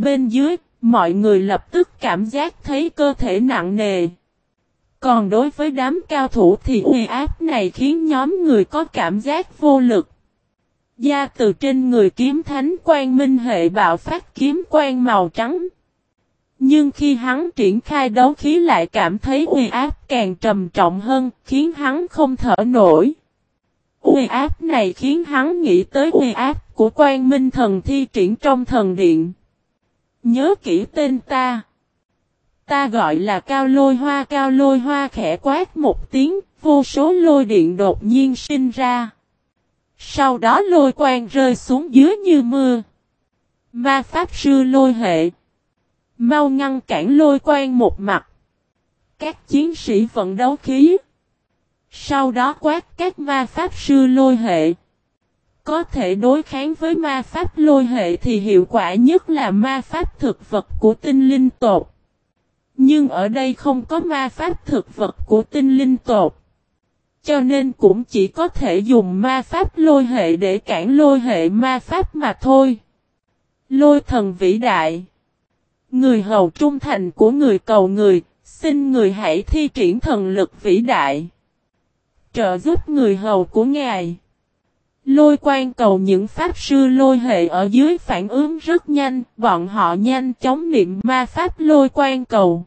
bên dưới, mọi người lập tức cảm giác thấy cơ thể nặng nề. Còn đối với đám cao thủ thì uy áp này khiến nhóm người có cảm giác vô lực. Da từ trên người kiếm thánh quan minh hệ bạo phát kiếm quan màu trắng. Nhưng khi hắn triển khai đấu khí lại cảm thấy uy áp càng trầm trọng hơn, khiến hắn không thở nổi. Uy áp này khiến hắn nghĩ tới uy áp của quan minh thần thi triển trong thần điện. Nhớ kỹ tên ta. Ta gọi là cao lôi hoa cao lôi hoa khẽ quát một tiếng, vô số lôi điện đột nhiên sinh ra. Sau đó lôi quang rơi xuống dưới như mưa. Ma Pháp Sư lôi hệ. Mau ngăn cản lôi quang một mặt. Các chiến sĩ vận đấu khí. Sau đó quát các ma Pháp Sư lôi hệ. Có thể đối kháng với ma Pháp lôi hệ thì hiệu quả nhất là ma Pháp thực vật của tinh linh tột. Nhưng ở đây không có ma Pháp thực vật của tinh linh tột. Cho nên cũng chỉ có thể dùng ma pháp lôi hệ để cản lôi hệ ma pháp mà thôi. Lôi thần vĩ đại. Người hầu trung thành của người cầu người, xin người hãy thi triển thần lực vĩ đại. Trợ giúp người hầu của ngài. Lôi quan cầu những pháp sư lôi hệ ở dưới phản ứng rất nhanh, bọn họ nhanh chóng niệm ma pháp lôi quan cầu.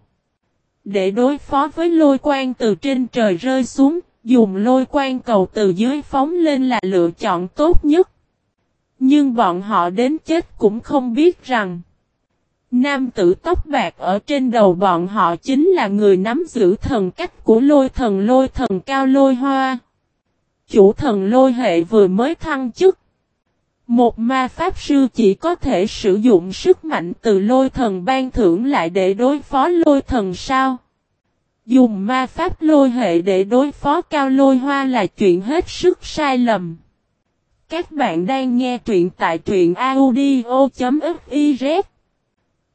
Để đối phó với lôi quan từ trên trời rơi xuống, Dùng lôi quan cầu từ dưới phóng lên là lựa chọn tốt nhất. Nhưng bọn họ đến chết cũng không biết rằng Nam tử tóc bạc ở trên đầu bọn họ chính là người nắm giữ thần cách của lôi thần lôi thần cao lôi hoa. Chủ thần lôi hệ vừa mới thăng chức. Một ma pháp sư chỉ có thể sử dụng sức mạnh từ lôi thần ban thưởng lại để đối phó lôi thần sao? Dùng ma pháp lôi hệ để đối phó cao lôi hoa là chuyện hết sức sai lầm. Các bạn đang nghe truyện tại truyện audio.fiz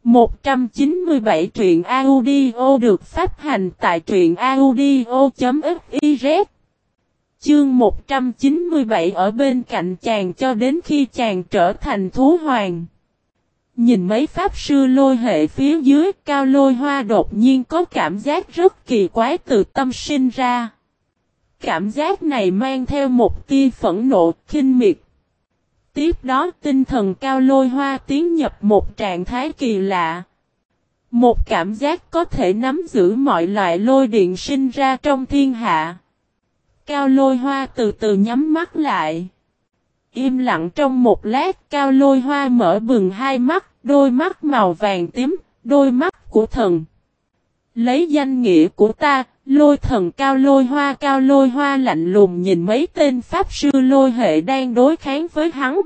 197 truyện audio được phát hành tại truyện audio.fiz Chương 197 ở bên cạnh chàng cho đến khi chàng trở thành thú hoàng. Nhìn mấy pháp sư lôi hệ phía dưới cao lôi hoa đột nhiên có cảm giác rất kỳ quái từ tâm sinh ra. Cảm giác này mang theo một tia phẫn nộ, kinh miệt. Tiếp đó tinh thần cao lôi hoa tiến nhập một trạng thái kỳ lạ. Một cảm giác có thể nắm giữ mọi loại lôi điện sinh ra trong thiên hạ. Cao lôi hoa từ từ nhắm mắt lại. Im lặng trong một lát cao lôi hoa mở bừng hai mắt, đôi mắt màu vàng tím, đôi mắt của thần. Lấy danh nghĩa của ta, lôi thần cao lôi hoa cao lôi hoa lạnh lùng nhìn mấy tên pháp sư lôi hệ đang đối kháng với hắn.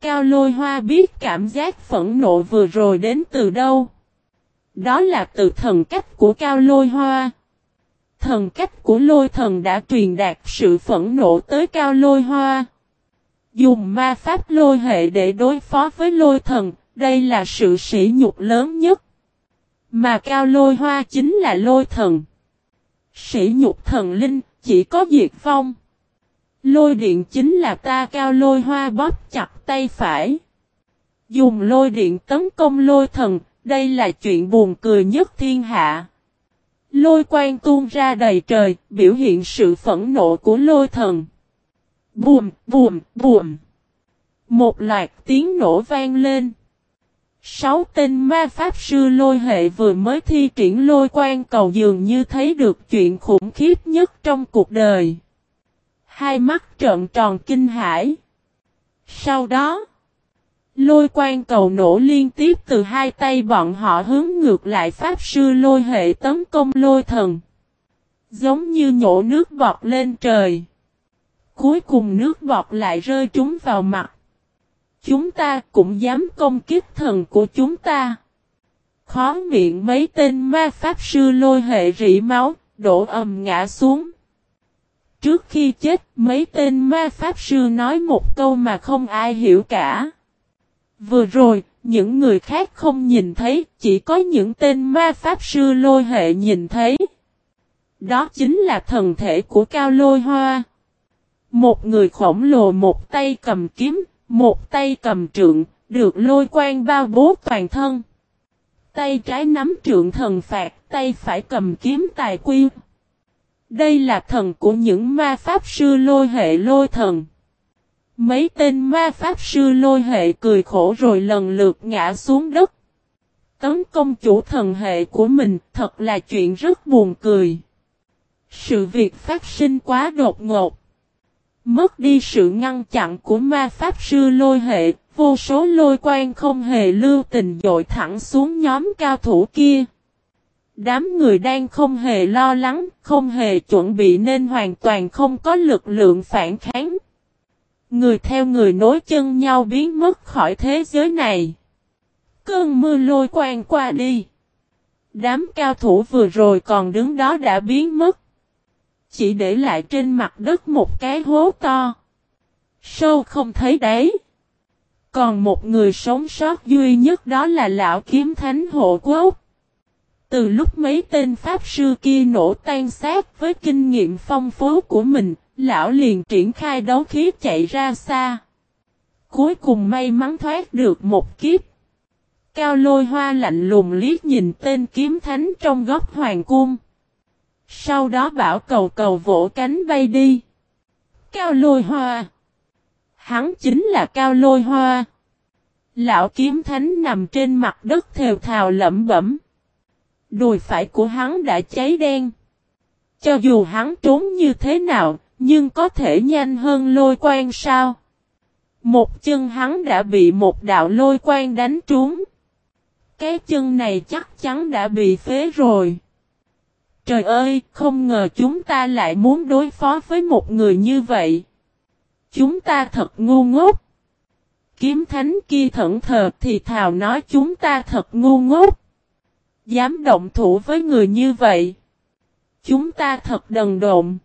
Cao lôi hoa biết cảm giác phẫn nộ vừa rồi đến từ đâu. Đó là từ thần cách của cao lôi hoa. Thần cách của lôi thần đã truyền đạt sự phẫn nộ tới cao lôi hoa. Dùng ma pháp lôi hệ để đối phó với lôi thần, đây là sự sỉ nhục lớn nhất. Mà cao lôi hoa chính là lôi thần. Sỉ nhục thần linh, chỉ có diệt phong. Lôi điện chính là ta cao lôi hoa bóp chặt tay phải. Dùng lôi điện tấn công lôi thần, đây là chuyện buồn cười nhất thiên hạ. Lôi quang tuôn ra đầy trời, biểu hiện sự phẫn nộ của lôi thần. Bùm, bùm, bùm. Một loạt tiếng nổ vang lên. Sáu tên ma pháp sư lôi hệ vừa mới thi triển lôi quan cầu dường như thấy được chuyện khủng khiếp nhất trong cuộc đời. Hai mắt trợn tròn kinh hãi. Sau đó, lôi quan cầu nổ liên tiếp từ hai tay bọn họ hướng ngược lại pháp sư lôi hệ tấn công lôi thần. Giống như nhổ nước bọt lên trời. Cuối cùng nước bọt lại rơi trúng vào mặt. Chúng ta cũng dám công kiếp thần của chúng ta. Khó miệng mấy tên ma pháp sư lôi hệ rỉ máu, đổ ầm ngã xuống. Trước khi chết, mấy tên ma pháp sư nói một câu mà không ai hiểu cả. Vừa rồi, những người khác không nhìn thấy, chỉ có những tên ma pháp sư lôi hệ nhìn thấy. Đó chính là thần thể của Cao Lôi Hoa. Một người khổng lồ một tay cầm kiếm, một tay cầm trượng, được lôi quang bao bố toàn thân. Tay trái nắm trượng thần phạt, tay phải cầm kiếm tài quy. Đây là thần của những ma pháp sư lôi hệ lôi thần. Mấy tên ma pháp sư lôi hệ cười khổ rồi lần lượt ngã xuống đất. Tấn công chủ thần hệ của mình thật là chuyện rất buồn cười. Sự việc phát sinh quá đột ngột. Mất đi sự ngăn chặn của ma pháp sư lôi hệ, vô số lôi quan không hề lưu tình dội thẳng xuống nhóm cao thủ kia. Đám người đang không hề lo lắng, không hề chuẩn bị nên hoàn toàn không có lực lượng phản kháng. Người theo người nối chân nhau biến mất khỏi thế giới này. Cơn mưa lôi quang qua đi. Đám cao thủ vừa rồi còn đứng đó đã biến mất. Chỉ để lại trên mặt đất một cái hố to. Sâu không thấy đấy. Còn một người sống sót duy nhất đó là lão kiếm thánh hộ quốc. Từ lúc mấy tên pháp sư kia nổ tan xác với kinh nghiệm phong phú của mình, lão liền triển khai đấu khí chạy ra xa. Cuối cùng may mắn thoát được một kiếp. Cao lôi hoa lạnh lùng liếc nhìn tên kiếm thánh trong góc hoàng cung. Sau đó bảo cầu cầu vỗ cánh bay đi. Cao lôi hoa. Hắn chính là cao lôi hoa. Lão kiếm thánh nằm trên mặt đất thều thào lẩm bẩm. Đùi phải của hắn đã cháy đen. Cho dù hắn trốn như thế nào, nhưng có thể nhanh hơn lôi quan sao? Một chân hắn đã bị một đạo lôi quan đánh trúng. Cái chân này chắc chắn đã bị phế rồi. Trời ơi, không ngờ chúng ta lại muốn đối phó với một người như vậy. Chúng ta thật ngu ngốc. Kiếm thánh kia thẫn thờ thì thào nói chúng ta thật ngu ngốc. Dám động thủ với người như vậy. Chúng ta thật đần độn.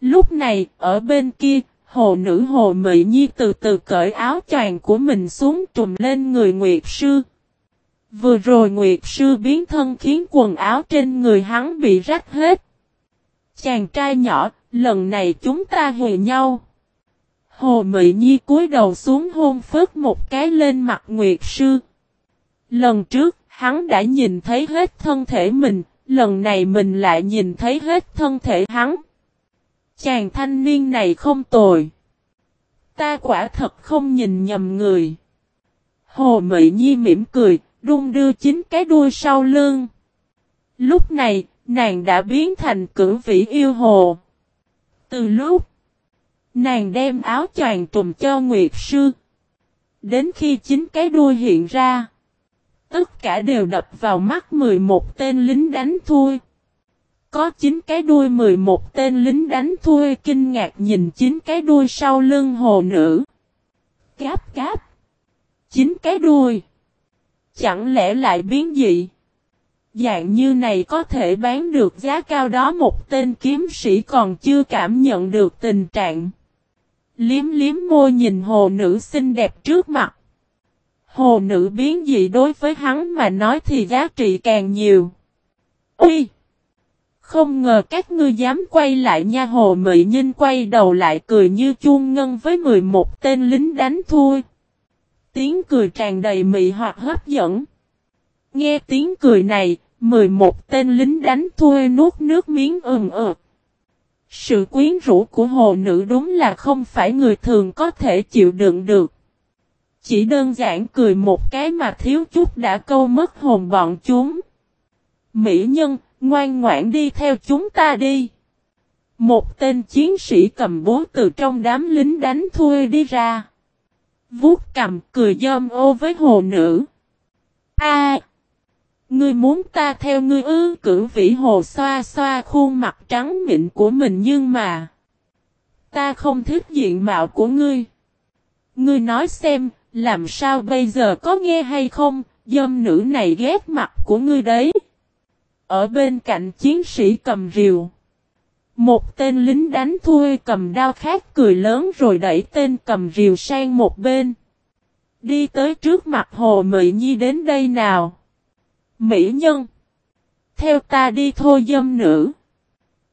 Lúc này, ở bên kia, hồ nữ hồ mị nhi từ từ cởi áo choàng của mình xuống trùm lên người Nguyệt Sư. Vừa rồi Nguyệt Sư biến thân khiến quần áo trên người hắn bị rách hết. Chàng trai nhỏ, lần này chúng ta hề nhau. Hồ Mị Nhi cúi đầu xuống hôn phớt một cái lên mặt Nguyệt Sư. Lần trước, hắn đã nhìn thấy hết thân thể mình, lần này mình lại nhìn thấy hết thân thể hắn. Chàng thanh niên này không tồi. Ta quả thật không nhìn nhầm người. Hồ Mị Nhi mỉm cười, đung đưa chính cái đuôi sau lưng. Lúc này, nàng đã biến thành cử vĩ yêu hồ. Từ lúc, nàng đem áo choàng trùm cho Nguyệt Sư. Đến khi chính cái đuôi hiện ra, tất cả đều đập vào mắt 11 tên lính đánh thui. Có 9 cái đuôi 11 tên lính đánh thuê kinh ngạc nhìn 9 cái đuôi sau lưng hồ nữ. Cáp cáp. 9 cái đuôi. Chẳng lẽ lại biến dị? Dạng như này có thể bán được giá cao đó, một tên kiếm sĩ còn chưa cảm nhận được tình trạng. Liếm liếm môi nhìn hồ nữ xinh đẹp trước mặt. Hồ nữ biến dị đối với hắn mà nói thì giá trị càng nhiều. Ui! Không ngờ các ngươi dám quay lại nha hồ mị nhìn quay đầu lại cười như chuông ngân với 11 tên lính đánh thua. Tiếng cười tràn đầy mị hoặc hấp dẫn. Nghe tiếng cười này, 11 tên lính đánh thua nuốt nước miếng ừng ực. Sự quyến rũ của hồ nữ đúng là không phải người thường có thể chịu đựng được. Chỉ đơn giản cười một cái mà thiếu chút đã câu mất hồn bọn chúng. Mỹ nhân, ngoan ngoãn đi theo chúng ta đi. Một tên chiến sĩ cầm búa từ trong đám lính đánh thui đi ra. Vuốt cầm cười dâm ô với hồ nữ. A, Ngươi muốn ta theo ngươi ư cử vĩ hồ xoa xoa khuôn mặt trắng mịn của mình nhưng mà. Ta không thích diện mạo của ngươi. Ngươi nói xem, làm sao bây giờ có nghe hay không, dâm nữ này ghét mặt của ngươi đấy. Ở bên cạnh chiến sĩ cầm rìu. Một tên lính đánh thuê cầm đao khác cười lớn rồi đẩy tên cầm rìu sang một bên. Đi tới trước mặt Hồ Mỹ Nhi đến đây nào. Mỹ nhân. Theo ta đi thôi dâm nữ.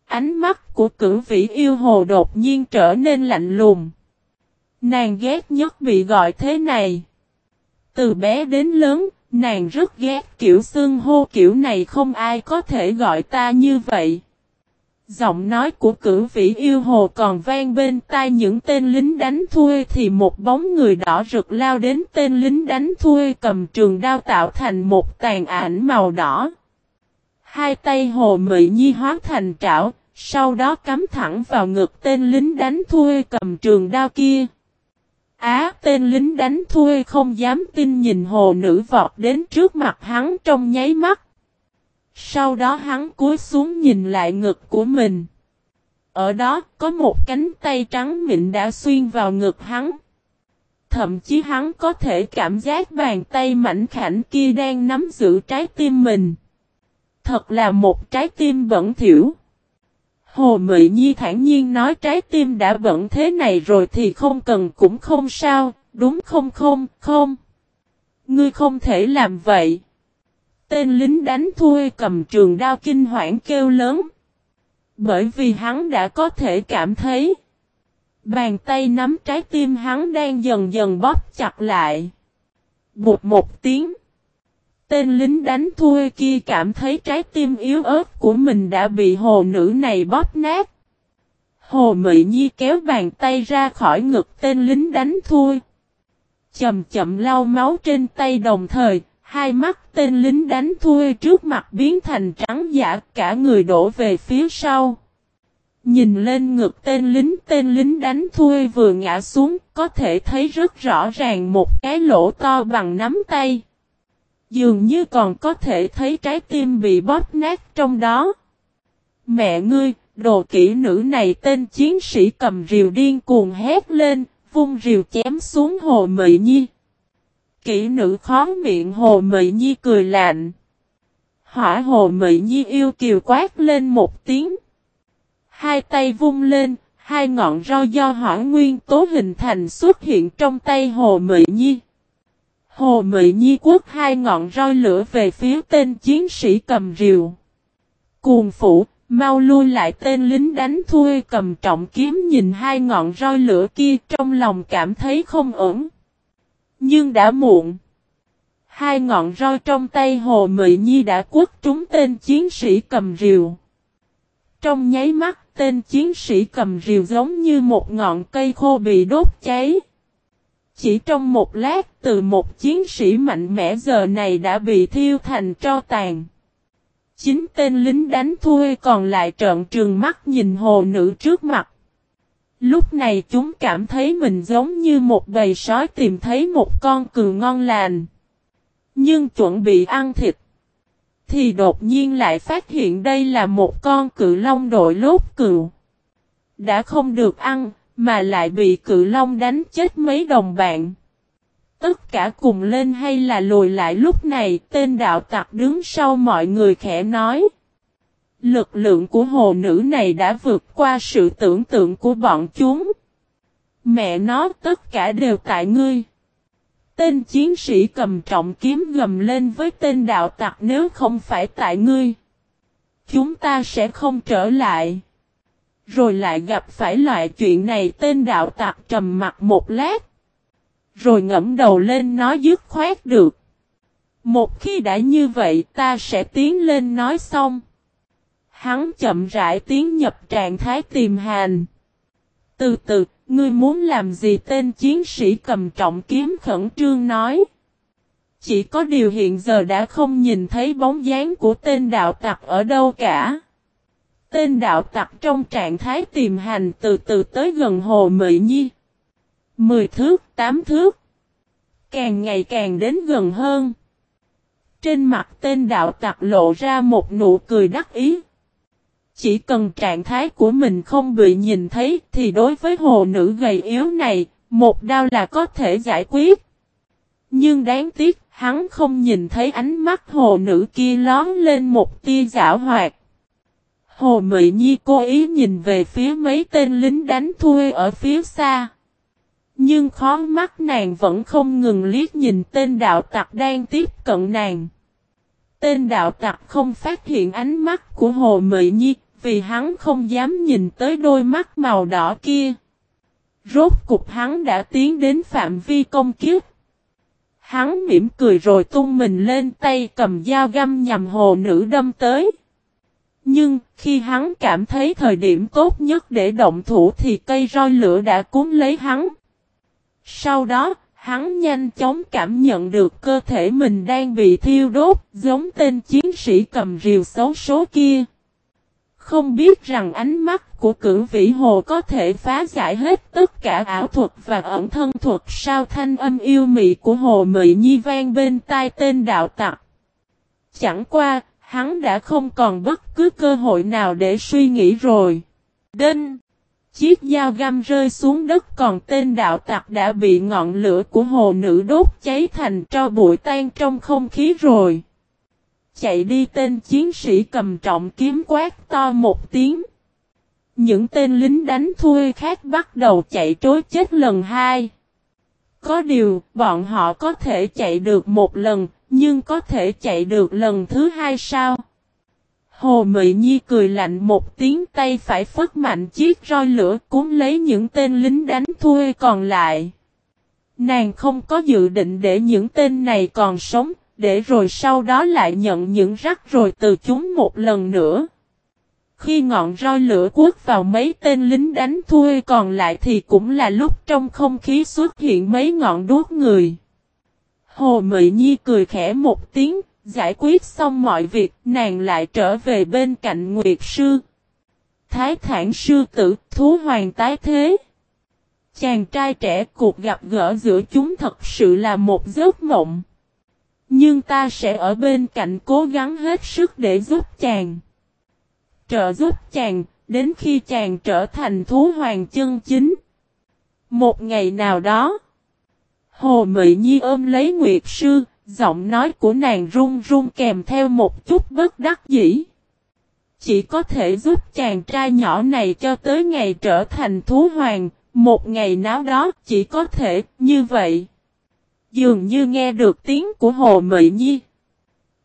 Ánh mắt của cử vĩ yêu hồ đột nhiên trở nên lạnh lùng. Nàng ghét nhất bị gọi thế này. Từ bé đến lớn, nàng rất ghét kiểu xương hô kiểu này không ai có thể gọi ta như vậy. Giọng nói của cử vĩ yêu hồ còn vang bên tai những tên lính đánh thuê thì một bóng người đỏ rực lao đến tên lính đánh thuê cầm trường đao tạo thành một tàn ảnh màu đỏ. Hai tay hồ mị nhi hóa thành trảo, sau đó cắm thẳng vào ngực tên lính đánh thuê cầm trường đao kia. Á, tên lính đánh thuê không dám tin nhìn hồ nữ vọt đến trước mặt hắn trong nháy mắt. Sau đó hắn cúi xuống nhìn lại ngực của mình. Ở đó có một cánh tay trắng mịn đã xuyên vào ngực hắn. Thậm chí hắn có thể cảm giác bàn tay mảnh khảnh kia đang nắm giữ trái tim mình. Thật là một trái tim bẩn thỉu. Hồ Mị Nhi thản nhiên nói trái tim đã bận thế này rồi thì không cần cũng không sao, đúng không không, không. Ngươi không thể làm vậy. Tên lính đánh thui cầm trường đao kinh hoảng kêu lớn. Bởi vì hắn đã có thể cảm thấy. Bàn tay nắm trái tim hắn đang dần dần bóp chặt lại. Bụt một tiếng. Tên lính đánh thui kia cảm thấy trái tim yếu ớt của mình đã bị hồ nữ này bóp nát. Hồ Mị Nhi kéo bàn tay ra khỏi ngực tên lính đánh thui. chậm chậm lau máu trên tay đồng thời, Hai mắt tên lính đánh thui trước mặt biến thành trắng giả cả người đổ về phía sau. Nhìn lên ngực tên lính tên lính đánh thui vừa ngã xuống có thể thấy rất rõ ràng một cái lỗ to bằng nắm tay. Dường như còn có thể thấy trái tim bị bóp nát trong đó. Mẹ ngươi, đồ kỹ nữ này tên chiến sĩ cầm rìu điên cuồng hét lên, vung rìu chém xuống hồ mị nhi. Kỹ nữ khó miệng Hồ Mị Nhi cười lạnh. Hỏa Hồ Mị Nhi yêu kiều quát lên một tiếng. Hai tay vung lên, hai ngọn rau do hỏa nguyên tố hình thành xuất hiện trong tay Hồ Mị Nhi. Hồ Mị Nhi quất hai ngọn roi lửa về phía tên chiến sĩ cầm rìu. Cuồng phủ, mau lui lại tên lính đánh thui cầm trọng kiếm nhìn hai ngọn roi lửa kia trong lòng cảm thấy không ổn. Nhưng đã muộn. Hai ngọn roi trong tay Hồ Mị Nhi đã quất trúng tên chiến sĩ cầm rìu. Trong nháy mắt tên chiến sĩ cầm rìu giống như một ngọn cây khô bị đốt cháy. Chỉ trong một lát từ một chiến sĩ mạnh mẽ giờ này đã bị thiêu thành tro tàn. Chính tên lính đánh thuê còn lại trợn trừng mắt nhìn hồ nữ trước mặt. Lúc này chúng cảm thấy mình giống như một bầy sói tìm thấy một con cừu ngon lành. Nhưng chuẩn bị ăn thịt. Thì đột nhiên lại phát hiện đây là một con cự long đội lốt cừu. Đã không được ăn, mà lại bị cự long đánh chết mấy đồng bạn. Tất cả cùng lên hay là lùi lại lúc này, tên đạo tặc đứng sau mọi người khẽ nói. Lực lượng của hồ nữ này đã vượt qua sự tưởng tượng của bọn chúng. Mẹ nó, tất cả đều tại ngươi. Tên chiến sĩ cầm trọng kiếm gầm lên với tên đạo tặc, nếu không phải tại ngươi. Chúng ta sẽ không trở lại. Rồi lại gặp phải loại chuyện này tên đạo tặc trầm mặt một lát. Rồi ngẫm đầu lên nói dứt khoát được. Một khi đã như vậy ta sẽ tiến lên nói xong. Hắn chậm rãi tiến nhập trạng thái tìm hành. Từ từ, ngươi muốn làm gì tên chiến sĩ cầm trọng kiếm khẩn trương nói. Chỉ có điều hiện giờ đã không nhìn thấy bóng dáng của tên đạo tặc ở đâu cả. Tên đạo tặc trong trạng thái tìm hành từ từ tới gần hồ Mị Nhi. Mười thước, tám thước. Càng ngày càng đến gần hơn. Trên mặt tên đạo tặc lộ ra một nụ cười đắc ý. Chỉ cần trạng thái của mình không bị nhìn thấy thì đối với hồ nữ gầy yếu này, một đao là có thể giải quyết. Nhưng đáng tiếc, hắn không nhìn thấy ánh mắt hồ nữ kia lón lên một tia giả hoạt. Hồ Mị Nhi cố ý nhìn về phía mấy tên lính đánh thuê ở phía xa. Nhưng khó mắt nàng vẫn không ngừng liếc nhìn tên đạo tặc đang tiếp cận nàng. Tên đạo tặc không phát hiện ánh mắt của Hồ Mị Nhi, vì hắn không dám nhìn tới đôi mắt màu đỏ kia. Rốt cục hắn đã tiến đến phạm vi công kiếp. Hắn mỉm cười rồi tung mình lên tay cầm dao găm nhằm hồ nữ đâm tới. Nhưng, khi hắn cảm thấy thời điểm tốt nhất để động thủ thì cây roi lửa đã cuốn lấy hắn. Sau đó, hắn nhanh chóng cảm nhận được cơ thể mình đang bị thiêu đốt, giống tên chiến sĩ cầm rìu xấu số kia. Không biết rằng ánh mắt của cử vĩ hồ có thể phá giải hết tất cả ảo thuật và ẩn thân thuật sao thanh âm yêu mị của hồ mị nhi vang bên tai tên đạo tặc. Chẳng qua, hắn đã không còn bất cứ cơ hội nào để suy nghĩ rồi. Đinh! Chiếc dao găm rơi xuống đất còn tên đạo tặc đã bị ngọn lửa của hồ nữ đốt cháy thành tro bụi tan trong không khí rồi. Chạy đi tên chiến sĩ cầm trọng kiếm quát to một tiếng. Những tên lính đánh thuê khác bắt đầu chạy trối chết lần hai. Có điều, bọn họ có thể chạy được một lần, nhưng có thể chạy được lần thứ hai sao? Hồ Mị Nhi cười lạnh một tiếng tay phải phất mạnh chiếc roi lửa cuốn lấy những tên lính đánh thuê còn lại. Nàng không có dự định để những tên này còn sống, để rồi sau đó lại nhận những rắc rồi từ chúng một lần nữa. Khi ngọn roi lửa quất vào mấy tên lính đánh thuê còn lại thì cũng là lúc trong không khí xuất hiện mấy ngọn đuốc người. Hồ Mị Nhi cười khẽ một tiếng, giải quyết xong mọi việc, nàng lại trở về bên cạnh Nguyệt Sư. Thái thản sư tử, thú hoàng tái thế. Chàng trai trẻ cuộc gặp gỡ giữa chúng thật sự là một giấc mộng. Nhưng ta sẽ ở bên cạnh cố gắng hết sức để giúp chàng. Trợ giúp chàng, đến khi chàng trở thành thú hoàng chân chính. Một ngày nào đó, Hồ Mị Nhi ôm lấy Nguyệt Sư, giọng nói của nàng run run kèm theo một chút bất đắc dĩ. Chỉ có thể giúp chàng trai nhỏ này cho tới ngày trở thành thú hoàng, một ngày nào đó chỉ có thể như vậy. Dường như nghe được tiếng của Hồ Mị Nhi.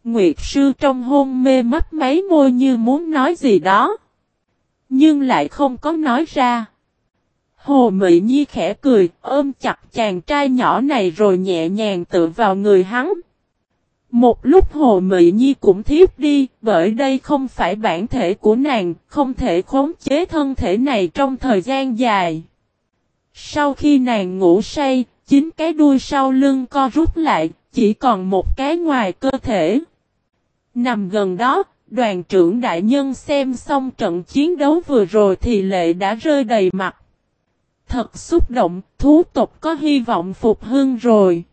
Nguyệt sư trong hôn mê mất mấy môi như muốn nói gì đó. Nhưng lại không có nói ra. Hồ Mị Nhi khẽ cười, ôm chặt chàng trai nhỏ này rồi nhẹ nhàng tựa vào người hắn. Một lúc Hồ Mị Nhi cũng thiếp đi, bởi đây không phải bản thể của nàng, không thể khống chế thân thể này trong thời gian dài. Sau khi nàng ngủ say, chính cái đuôi sau lưng co rút lại, chỉ còn một cái ngoài cơ thể. Nằm gần đó, đoàn trưởng đại nhân xem xong trận chiến đấu vừa rồi thì lệ đã rơi đầy mặt. Thật xúc động, thú tộc có hy vọng phục hưng rồi.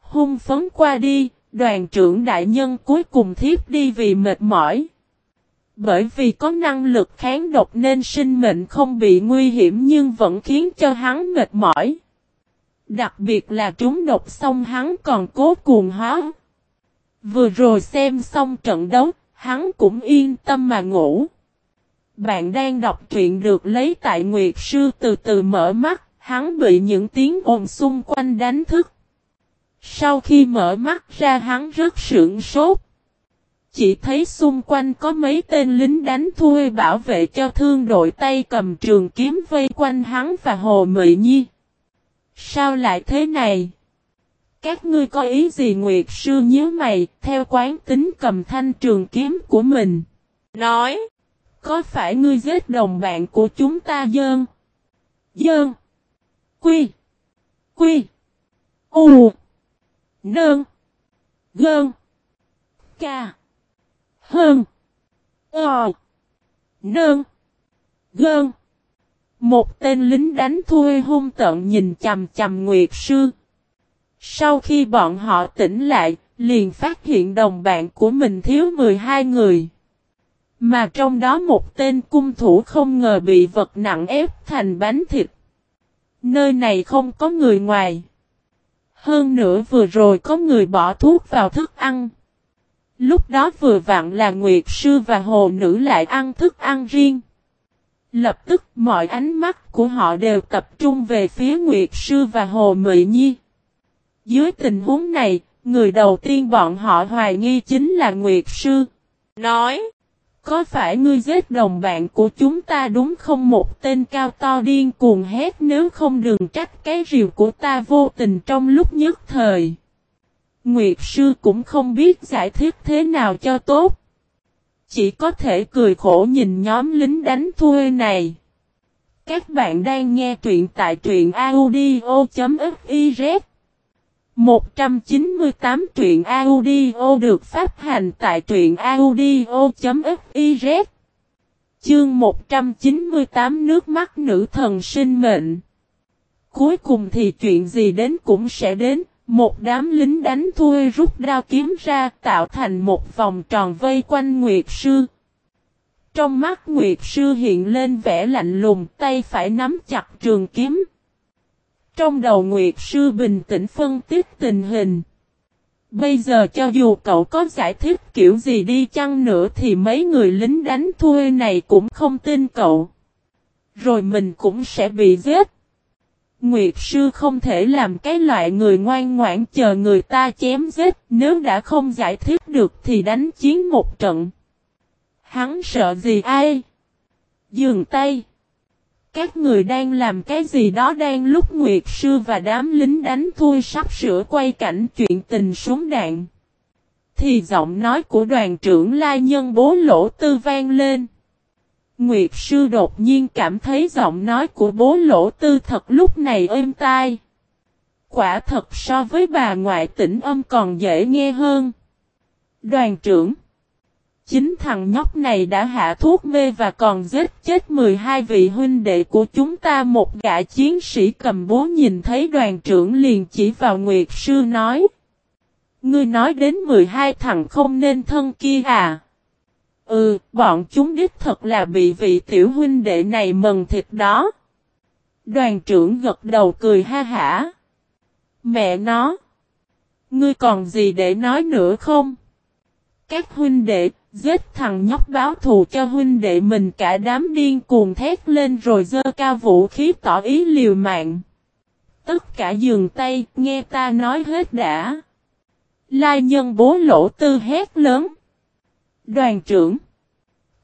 Hung phấn qua đi, đoàn trưởng đại nhân cuối cùng thiếp đi vì mệt mỏi. Bởi vì có năng lực kháng độc nên sinh mệnh không bị nguy hiểm nhưng vẫn khiến cho hắn mệt mỏi. Đặc biệt là trúng độc xong hắn còn cố cuồng hóa. Vừa rồi xem xong trận đấu, hắn cũng yên tâm mà ngủ. Bạn đang đọc truyện được lấy tại Nguyệt Sư từ từ mở mắt, hắn bị những tiếng ồn xung quanh đánh thức. Sau khi mở mắt ra hắn rất sưởng sốt. Chỉ thấy xung quanh có mấy tên lính đánh thuê bảo vệ cho thương đội tay cầm trường kiếm vây quanh hắn và Hồ Mị Nhi. Sao lại thế này? Các ngươi có ý gì Nguyệt Sư nhớ mày, theo quán tính cầm thanh trường kiếm của mình. Nói, có phải ngươi giết đồng bạn của chúng ta dơn? Dơn. Quy. Quy. U. Nơn. Gơn. Ca. Hơn. Ờ. Nơn. Gơn. Một tên lính đánh thuê hung tận nhìn chầm chầm Nguyệt Sư. Sau khi bọn họ tỉnh lại, liền phát hiện đồng bạn của mình thiếu 12 người. Mà trong đó một tên cung thủ không ngờ bị vật nặng ép thành bánh thịt. Nơi này không có người ngoài. Hơn nữa vừa rồi có người bỏ thuốc vào thức ăn. Lúc đó vừa vặn là Nguyệt Sư và Hồ Nữ lại ăn thức ăn riêng. Lập tức mọi ánh mắt của họ đều tập trung về phía Nguyệt Sư và Hồ Mị Nhi. Dưới tình huống này, người đầu tiên bọn họ hoài nghi chính là Nguyệt Sư. Nói, có phải ngươi giết đồng bạn của chúng ta đúng không một tên cao to điên cuồng hét, nếu không đừng trách cái rìu của ta vô tình trong lúc nhất thời. Nguyệt sư cũng không biết giải thích thế nào cho tốt. Chỉ có thể cười khổ nhìn nhóm lính đánh thuê này. Các bạn đang nghe truyện tại truyện audio.fif 198 truyện audio được phát hành tại truyện audio.fiz Chương 198 nước mắt nữ thần sinh mệnh Cuối cùng thì chuyện gì đến cũng sẽ đến, một đám lính đánh thuê rút đao kiếm ra tạo thành một vòng tròn vây quanh Nguyệt Sư. Trong mắt Nguyệt Sư hiện lên vẻ lạnh lùng tay phải nắm chặt trường kiếm. Trong đầu Nguyệt Sư bình tĩnh phân tích tình hình. Bây giờ cho dù cậu có giải thích kiểu gì đi chăng nữa thì mấy người lính đánh thuê này cũng không tin cậu. Rồi mình cũng sẽ bị giết. Nguyệt sư không thể làm cái loại người ngoan ngoãn chờ người ta chém giết, nếu đã không giải thích được thì đánh chiến một trận. Hắn sợ gì ai? Dừng tay. Các người đang làm cái gì đó đang lúc Nguyệt sư và đám lính đánh thui sắp sửa quay cảnh chuyện tình súng đạn. Thì giọng nói của đoàn trưởng Lai Nhân bố lỗ tư vang lên. Nguyệt sư đột nhiên cảm thấy giọng nói của bố lỗ tư thật lúc này êm tai. Quả thật so với bà ngoại tỉnh âm còn dễ nghe hơn. Đoàn trưởng Chính thằng nhóc này đã hạ thuốc mê và còn giết chết 12 vị huynh đệ của chúng ta một gã chiến sĩ cầm bố nhìn thấy đoàn trưởng liền chỉ vào Nguyệt Sư nói. Ngươi nói đến 12 thằng không nên thân kia à? Ừ, bọn chúng đích thật là bị vị tiểu huynh đệ này mần thịt đó. Đoàn trưởng gật đầu cười ha hả. Mẹ nó. Ngươi còn gì để nói nữa không? Các huynh đệ, giết thằng nhóc báo thù cho huynh đệ mình cả đám điên cuồng thét lên rồi dơ cao vũ khí tỏ ý liều mạng. Tất cả dừng tay, nghe ta nói hết đã. Lai nhân bố lỗ tư hét lớn. Đoàn trưởng.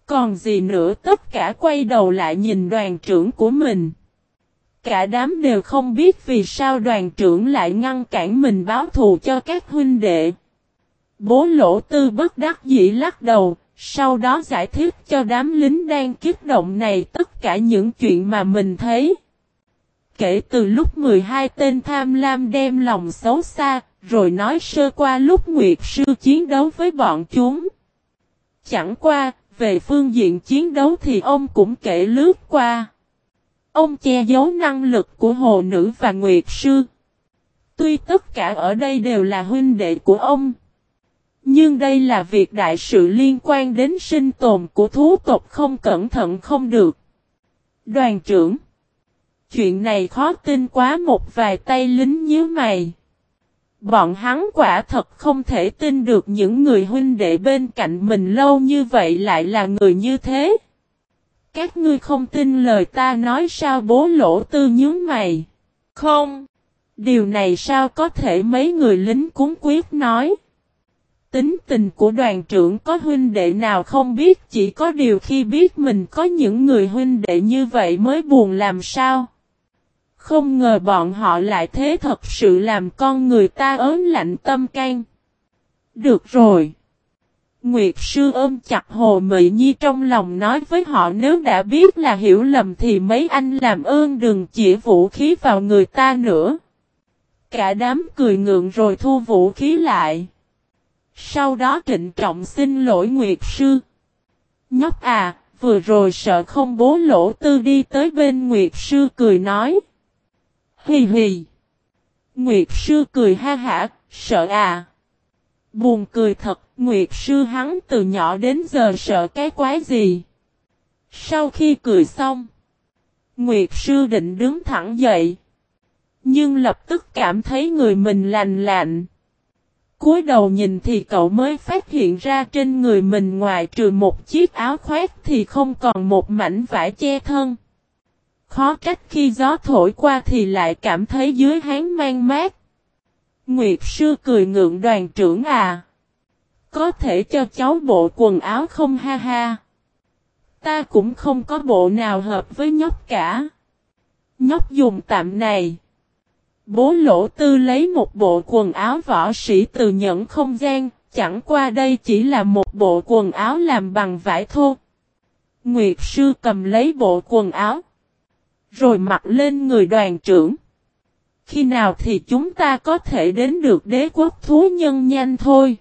Còn gì nữa tất cả quay đầu lại nhìn đoàn trưởng của mình. Cả đám đều không biết vì sao đoàn trưởng lại ngăn cản mình báo thù cho các huynh đệ. Bố lỗ tư bất đắc dĩ lắc đầu, sau đó giải thích cho đám lính đang kích động này tất cả những chuyện mà mình thấy. Kể từ lúc 12 tên tham lam đem lòng xấu xa, rồi nói sơ qua lúc Nguyệt Sư chiến đấu với bọn chúng. Chẳng qua, về phương diện chiến đấu thì ông cũng kể lướt qua. Ông che giấu năng lực của Hồ Nữ và Nguyệt Sư. Tuy tất cả ở đây đều là huynh đệ của ông. Nhưng đây là việc đại sự liên quan đến sinh tồn của thú tộc không cẩn thận không được. Đoàn trưởng. Chuyện này khó tin quá một vài tay lính nhíu mày. Bọn hắn quả thật không thể tin được những người huynh đệ bên cạnh mình lâu như vậy lại là người như thế. Các ngươi không tin lời ta nói sao bố lỗ tư nhướng mày. Không. Điều này sao có thể mấy người lính cúng quyết nói. Tính tình của đoàn trưởng có huynh đệ nào không biết, chỉ có điều khi biết mình có những người huynh đệ như vậy mới buồn làm sao. Không ngờ bọn họ lại thế thật sự làm con người ta ớn lạnh tâm can. Được rồi. Nguyệt sư ôm chặt Hồ Mị Nhi trong lòng nói với họ, nếu đã biết là hiểu lầm thì mấy anh làm ơn đừng chỉ vũ khí vào người ta nữa. Cả đám cười ngượng rồi thu vũ khí lại. Sau đó trịnh trọng xin lỗi Nguyệt sư. Nhóc à, vừa rồi sợ không bố lỗ tư đi tới bên Nguyệt sư cười nói. Hì hì. Nguyệt sư cười ha hả, sợ à. Buồn cười thật, Nguyệt sư hắn từ nhỏ đến giờ sợ cái quái gì. Sau khi cười xong, Nguyệt sư định đứng thẳng dậy. Nhưng lập tức cảm thấy người mình lành lạnh cúi đầu nhìn thì cậu mới phát hiện ra trên người mình ngoài trừ một chiếc áo khoác thì không còn một mảnh vải che thân. Khó trách khi gió thổi qua thì lại cảm thấy dưới hán mang mát. Nguyệt sư cười ngượng đoàn trưởng à. Có thể cho cháu bộ quần áo không ha ha. Ta cũng không có bộ nào hợp với nhóc cả. Nhóc dùng tạm này. Bố lỗ tư lấy một bộ quần áo võ sĩ từ nhẫn không gian, chẳng qua đây chỉ là một bộ quần áo làm bằng vải thô. Nguyệt sư cầm lấy bộ quần áo, rồi mặc lên người đoàn trưởng. Khi nào thì chúng ta có thể đến được đế quốc thú nhân nhanh thôi.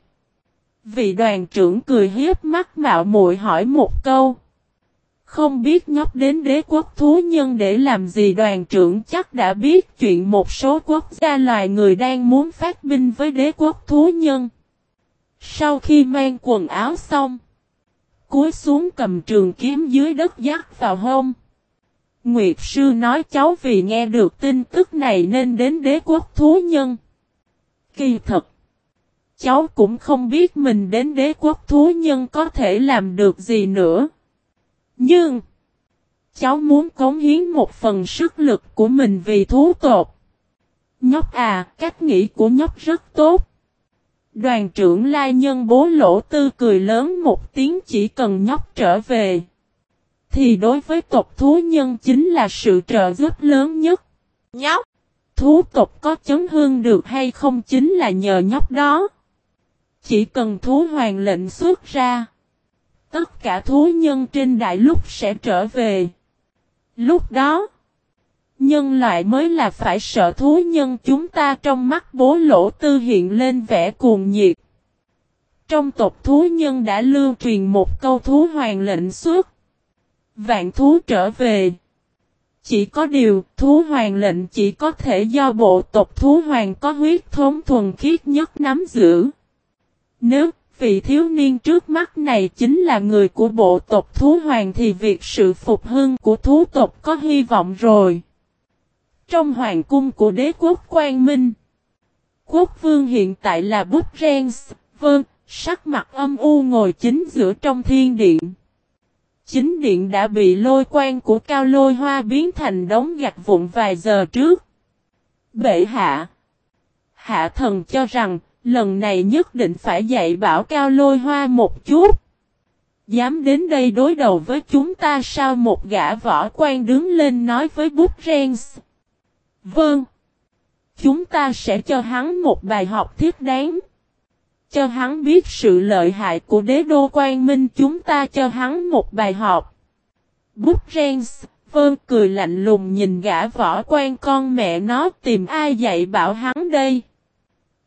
Vị đoàn trưởng cười hiếp mắt mạo muội hỏi một câu. Không biết nhóc đến đế quốc thú nhân để làm gì đoàn trưởng chắc đã biết chuyện một số quốc gia loài người đang muốn phát binh với đế quốc thú nhân. Sau khi mang quần áo xong, cúi xuống cầm trường kiếm dưới đất dắt vào hông. Nguyệt sư nói cháu vì nghe được tin tức này nên đến đế quốc thú nhân. Kỳ thật, cháu cũng không biết mình đến đế quốc thú nhân có thể làm được gì nữa. Nhưng, cháu muốn cống hiến một phần sức lực của mình vì thú tột. Nhóc à, cách nghĩ của nhóc rất tốt. Đoàn trưởng Lai Nhân bố lỗ tư cười lớn một tiếng chỉ cần nhóc trở về. Thì đối với tộc thú nhân chính là sự trợ giúp lớn nhất. Nhóc! Thú tộc có chấn hương được hay không chính là nhờ nhóc đó. Chỉ cần thú hoàng lệnh xuất ra. Tất cả thú nhân trên đại lúc sẽ trở về. Lúc đó, nhân loại mới là phải sợ thú nhân chúng ta trong mắt bố lỗ tư hiện lên vẻ cuồng nhiệt. Trong tộc thú nhân đã lưu truyền một câu thú hoàng lệnh suốt. Vạn thú trở về. Chỉ có điều, thú hoàng lệnh chỉ có thể do bộ tộc thú hoàng có huyết thống thuần khiết nhất nắm giữ. Nếu vị thiếu niên trước mắt này chính là người của bộ tộc thú hoàng thì việc sự phục hưng của thú tộc có hy vọng rồi. Trong hoàng cung của đế quốc Quang Minh, quốc vương hiện tại là Bút Rens, vâng, sắc mặt âm u ngồi chính giữa trong thiên điện. Chính điện đã bị lôi quan của cao lôi hoa biến thành đống gạch vụn vài giờ trước. Bệ hạ Hạ thần cho rằng Lần này nhất định phải dạy bảo cao lôi hoa một chút. Dám đến đây đối đầu với chúng ta sao một gã võ quan đứng lên nói với bút Rens. Vâng. Chúng ta sẽ cho hắn một bài học thiết đáng. Cho hắn biết sự lợi hại của đế đô quan minh chúng ta cho hắn một bài học. Bút Rens, vâng cười lạnh lùng nhìn gã võ quan con mẹ nó tìm ai dạy bảo hắn đây.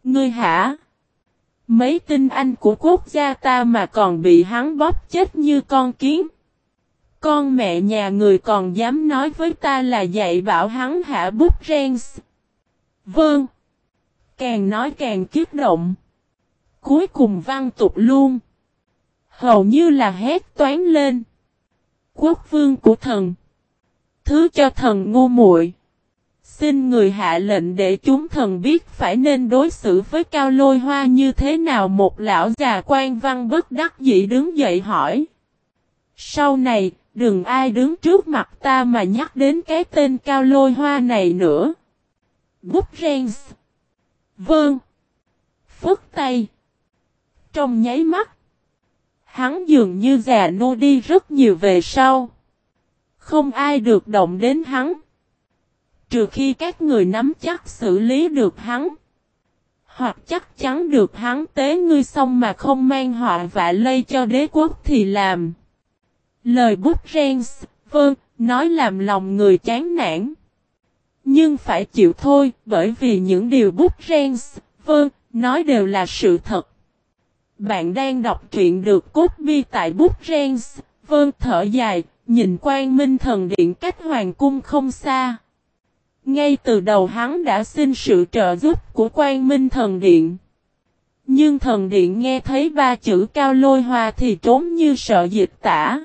Ngươi hả? Mấy tinh anh của quốc gia ta mà còn bị hắn bóp chết như con kiến. Con mẹ nhà người còn dám nói với ta là dạy bảo hắn hạ bút rens. Vâng. Càng nói càng kiếp động. Cuối cùng văn tục luôn. Hầu như là hét toán lên. Quốc vương của thần. Thứ cho thần ngu muội. Xin người hạ lệnh để chúng thần biết phải nên đối xử với cao lôi hoa như thế nào một lão già quan văn bất đắc dĩ đứng dậy hỏi. Sau này, đừng ai đứng trước mặt ta mà nhắc đến cái tên cao lôi hoa này nữa. Bút Rens. Vâng. Phức tay. Trong nháy mắt. Hắn dường như già nô đi rất nhiều về sau. Không ai được động đến hắn. Trừ khi các người nắm chắc xử lý được hắn. Hoặc chắc chắn được hắn tế ngươi xong mà không mang họa vạ lây cho đế quốc thì làm. Lời bút Rens, vâng, nói làm lòng người chán nản. Nhưng phải chịu thôi, bởi vì những điều bút Rens, vâng, nói đều là sự thật. Bạn đang đọc truyện được cốt bi tại bút Rens, vâng thở dài, nhìn quan minh thần điện cách hoàng cung không xa. Ngay từ đầu hắn đã xin sự trợ giúp của quan minh thần điện. Nhưng thần điện nghe thấy ba chữ cao lôi hoa thì trốn như sợ dịch tả.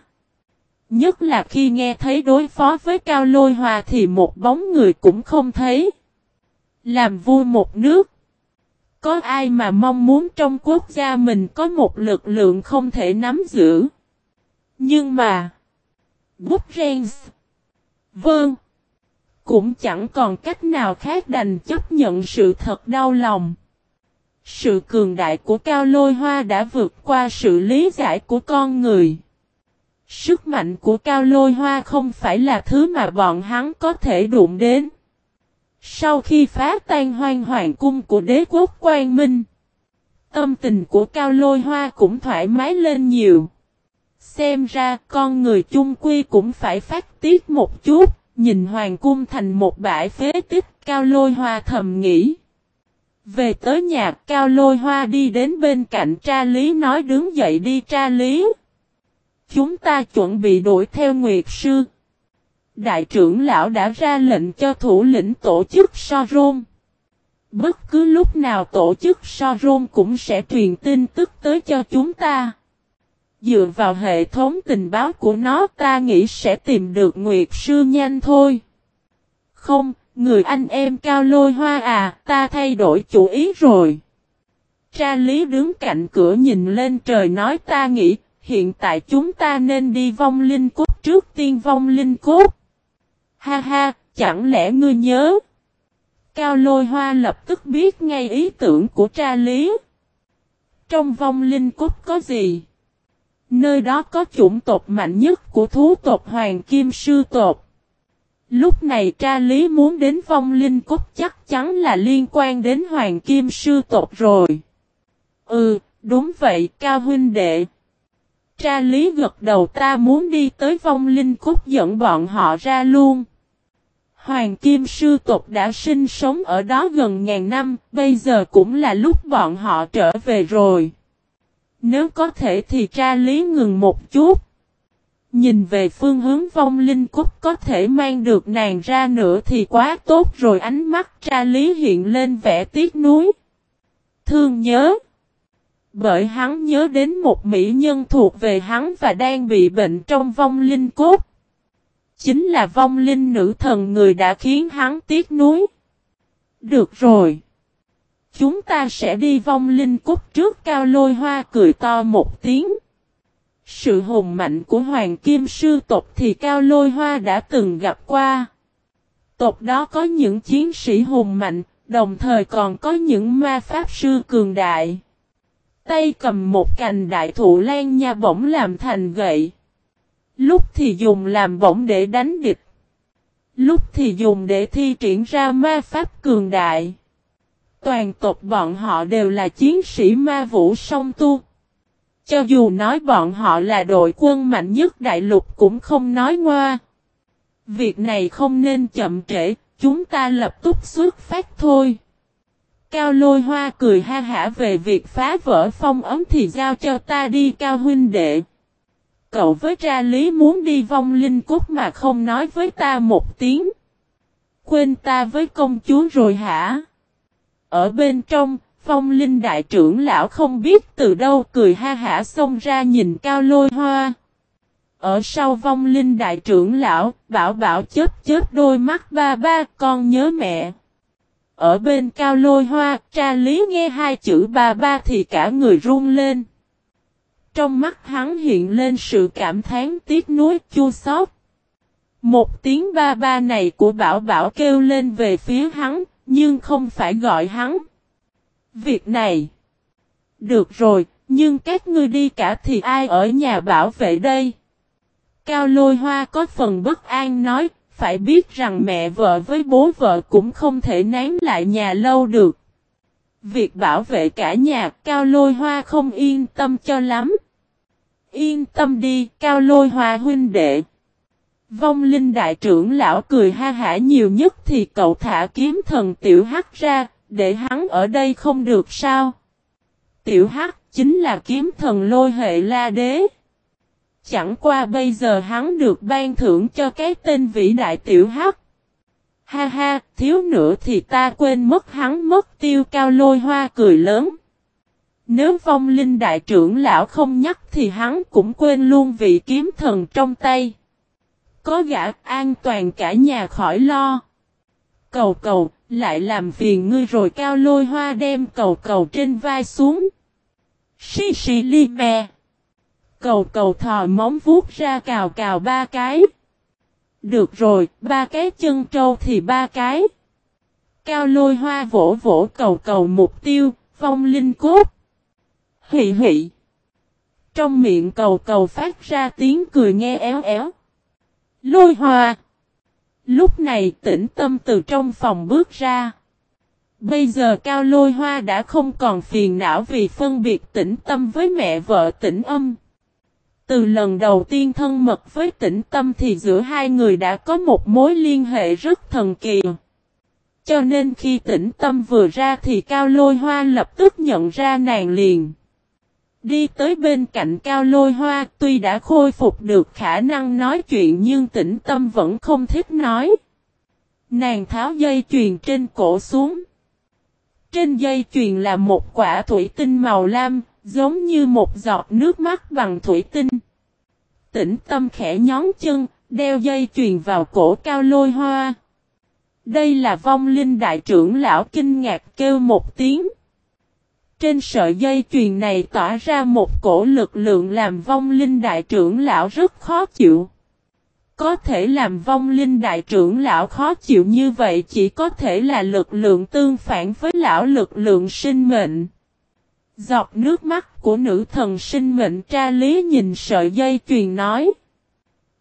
Nhất là khi nghe thấy đối phó với cao lôi hoa thì một bóng người cũng không thấy. Làm vui một nước. Có ai mà mong muốn trong quốc gia mình có một lực lượng không thể nắm giữ. Nhưng mà. Bút Rens. Vâng. Cũng chẳng còn cách nào khác đành chấp nhận sự thật đau lòng. Sự cường đại của Cao Lôi Hoa đã vượt qua sự lý giải của con người. Sức mạnh của Cao Lôi Hoa không phải là thứ mà bọn hắn có thể đụng đến. Sau khi phá tan hoang hoàng cung của đế quốc Quang Minh, tâm tình của Cao Lôi Hoa cũng thoải mái lên nhiều. Xem ra con người chung quy cũng phải phát tiết một chút, nhìn hoàng cung thành một bãi phế tích, Cao Lôi Hoa thầm nghĩ. Về tới nhà, Cao Lôi Hoa đi đến bên cạnh tra lý nói đứng dậy đi, tra lý. Chúng ta chuẩn bị đuổi theo Nguyệt Sư. Đại trưởng lão đã ra lệnh cho thủ lĩnh tổ chức so rôn. Bất cứ lúc nào tổ chức so rôn cũng sẽ truyền tin tức tới cho chúng ta. Dựa vào hệ thống tình báo của nó ta nghĩ sẽ tìm được Nguyệt Sư nhanh thôi. Không, người anh em cao lôi hoa à, ta thay đổi chủ ý rồi. Tra lý đứng cạnh cửa nhìn lên trời nói ta nghĩ, hiện tại chúng ta nên đi vong linh cốt trước tiên vong linh cốt. Ha ha, chẳng lẽ ngươi nhớ? Cao lôi hoa lập tức biết ngay ý tưởng của tra lý. Trong vong linh cốt có gì? Nơi đó có chủng tộc mạnh nhất của thú tộc Hoàng Kim Sư tộc. Lúc này tra lý muốn đến vong linh cốt chắc chắn là liên quan đến Hoàng Kim Sư tộc rồi. Ừ, đúng vậy, Cao huynh đệ. Tra lý gật đầu ta muốn đi tới vong linh cốt dẫn bọn họ ra luôn. Hoàng Kim Sư tộc đã sinh sống ở đó gần ngàn năm, bây giờ cũng là lúc bọn họ trở về rồi. Nếu có thể thì tra lý ngừng một chút. Nhìn về phương hướng vong linh cúc có thể mang được nàng ra nữa thì quá tốt rồi, ánh mắt tra lý hiện lên vẻ tiếc nuối. Thương nhớ. Bởi hắn nhớ đến một mỹ nhân thuộc về hắn và đang bị bệnh trong vong linh cốt. Chính là vong linh nữ thần người đã khiến hắn tiếc nuối. Được rồi. Chúng ta sẽ đi vong linh cúc trước cao lôi hoa cười to một tiếng. Sự hùng mạnh của Hoàng Kim Sư tộc thì Cao Lôi Hoa đã từng gặp qua. Tộc đó có những chiến sĩ hùng mạnh, đồng thời còn có những ma pháp sư cường đại. Tay cầm một cành đại thụ lan nha bổng làm thành gậy. Lúc thì dùng làm bổng để đánh địch. Lúc thì dùng để thi triển ra ma pháp cường đại. Toàn tộc bọn họ đều là chiến sĩ ma vũ song tu. Cho dù nói bọn họ là đội quân mạnh nhất đại lục cũng không nói ngoa. Việc này không nên chậm trễ, chúng ta lập tức xuất phát thôi. Cao lôi hoa cười ha hả về việc phá vỡ phong ấm thì giao cho ta đi cao huynh đệ. Cậu với ra lý muốn đi vong linh cốt mà không nói với ta một tiếng. Quên ta với công chúa rồi hả? Ở bên trong, Phong linh đại trưởng lão không biết từ đâu cười ha hả xông ra nhìn cao lôi hoa. Ở sau vong linh đại trưởng lão, bảo bảo chết chết đôi mắt ba ba con nhớ mẹ. Ở bên cao lôi hoa, tra lý nghe hai chữ ba ba thì cả người run lên. Trong mắt hắn hiện lên sự cảm thán tiếc nuối chua xót. Một tiếng ba ba này của bảo bảo kêu lên về phía hắn, nhưng không phải gọi hắn. Việc này. Được rồi, nhưng các ngươi đi cả thì ai ở nhà bảo vệ đây? Cao lôi hoa có phần bất an nói, phải biết rằng mẹ vợ với bố vợ cũng không thể nán lại nhà lâu được. Việc bảo vệ cả nhà, cao lôi hoa không yên tâm cho lắm. Yên tâm đi, cao lôi hoa huynh đệ. Vong linh đại trưởng lão cười ha hả nhiều nhất thì cậu thả kiếm thần tiểu hắc ra, để hắn ở đây không được sao? Tiểu Hắc chính là kiếm thần lôi hệ la đế. Chẳng qua bây giờ hắn được ban thưởng cho cái tên vĩ đại Tiểu Hắc. Ha ha, thiếu nữa thì ta quên mất hắn mất tiêu cao lôi hoa cười lớn. Nếu vong linh đại trưởng lão không nhắc thì hắn cũng quên luôn vị kiếm thần trong tay. Có gã an toàn cả nhà khỏi lo. Cầu cầu, lại làm phiền ngươi rồi cao lôi hoa đem cầu cầu trên vai xuống. Xì xì li mè. Cầu cầu thò móng vuốt ra cào cào ba cái. Được rồi, ba cái chân trâu thì ba cái. Cao lôi hoa vỗ vỗ cầu cầu mục tiêu, phong linh cốt. Hị hị. Trong miệng cầu cầu phát ra tiếng cười nghe éo éo. Lôi hoa. Lúc này tĩnh tâm từ trong phòng bước ra. Bây giờ cao lôi hoa đã không còn phiền não vì phân biệt tĩnh tâm với mẹ vợ tĩnh âm. Từ lần đầu tiên thân mật với tĩnh tâm thì giữa hai người đã có một mối liên hệ rất thần kỳ. Cho nên khi tĩnh tâm vừa ra thì cao lôi hoa lập tức nhận ra nàng liền. Đi tới bên cạnh cao lôi hoa tuy đã khôi phục được khả năng nói chuyện nhưng tĩnh tâm vẫn không thích nói. Nàng tháo dây chuyền trên cổ xuống. Trên dây chuyền là một quả thủy tinh màu lam, giống như một giọt nước mắt bằng thủy tinh. Tĩnh tâm khẽ nhón chân, đeo dây chuyền vào cổ cao lôi hoa. Đây là vong linh đại trưởng lão kinh ngạc kêu một tiếng. Trên sợi dây chuyền này tỏa ra một cổ lực lượng làm vong linh đại trưởng lão rất khó chịu. Có thể làm vong linh đại trưởng lão khó chịu như vậy chỉ có thể là lực lượng tương phản với lão lực lượng sinh mệnh. Giọt nước mắt của nữ thần sinh mệnh tra lý nhìn sợi dây truyền nói.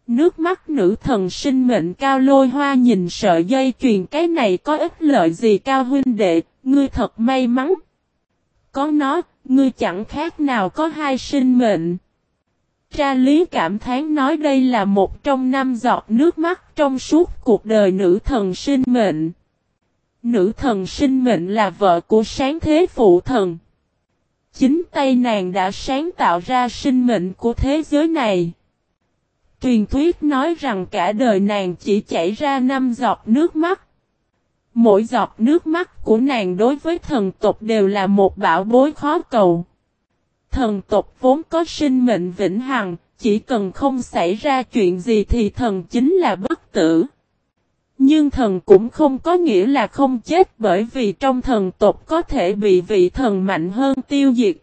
Nước mắt nữ thần sinh mệnh cao lôi hoa nhìn sợi dây truyền cái này có ích lợi gì cao huynh đệ, ngươi thật may mắn. Có nó, ngươi chẳng khác nào có hai sinh mệnh. Tra lý cảm thán nói đây là một trong năm giọt nước mắt trong suốt cuộc đời nữ thần sinh mệnh. Nữ thần sinh mệnh là vợ của sáng thế phụ thần. Chính tay nàng đã sáng tạo ra sinh mệnh của thế giới này. Truyền thuyết nói rằng cả đời nàng chỉ chảy ra năm giọt nước mắt. Mỗi giọt nước mắt của nàng đối với thần tộc đều là một bảo bối khó cầu. Thần tộc vốn có sinh mệnh vĩnh hằng, chỉ cần không xảy ra chuyện gì thì thần chính là bất tử. Nhưng thần cũng không có nghĩa là không chết bởi vì trong thần tộc có thể bị vị thần mạnh hơn tiêu diệt.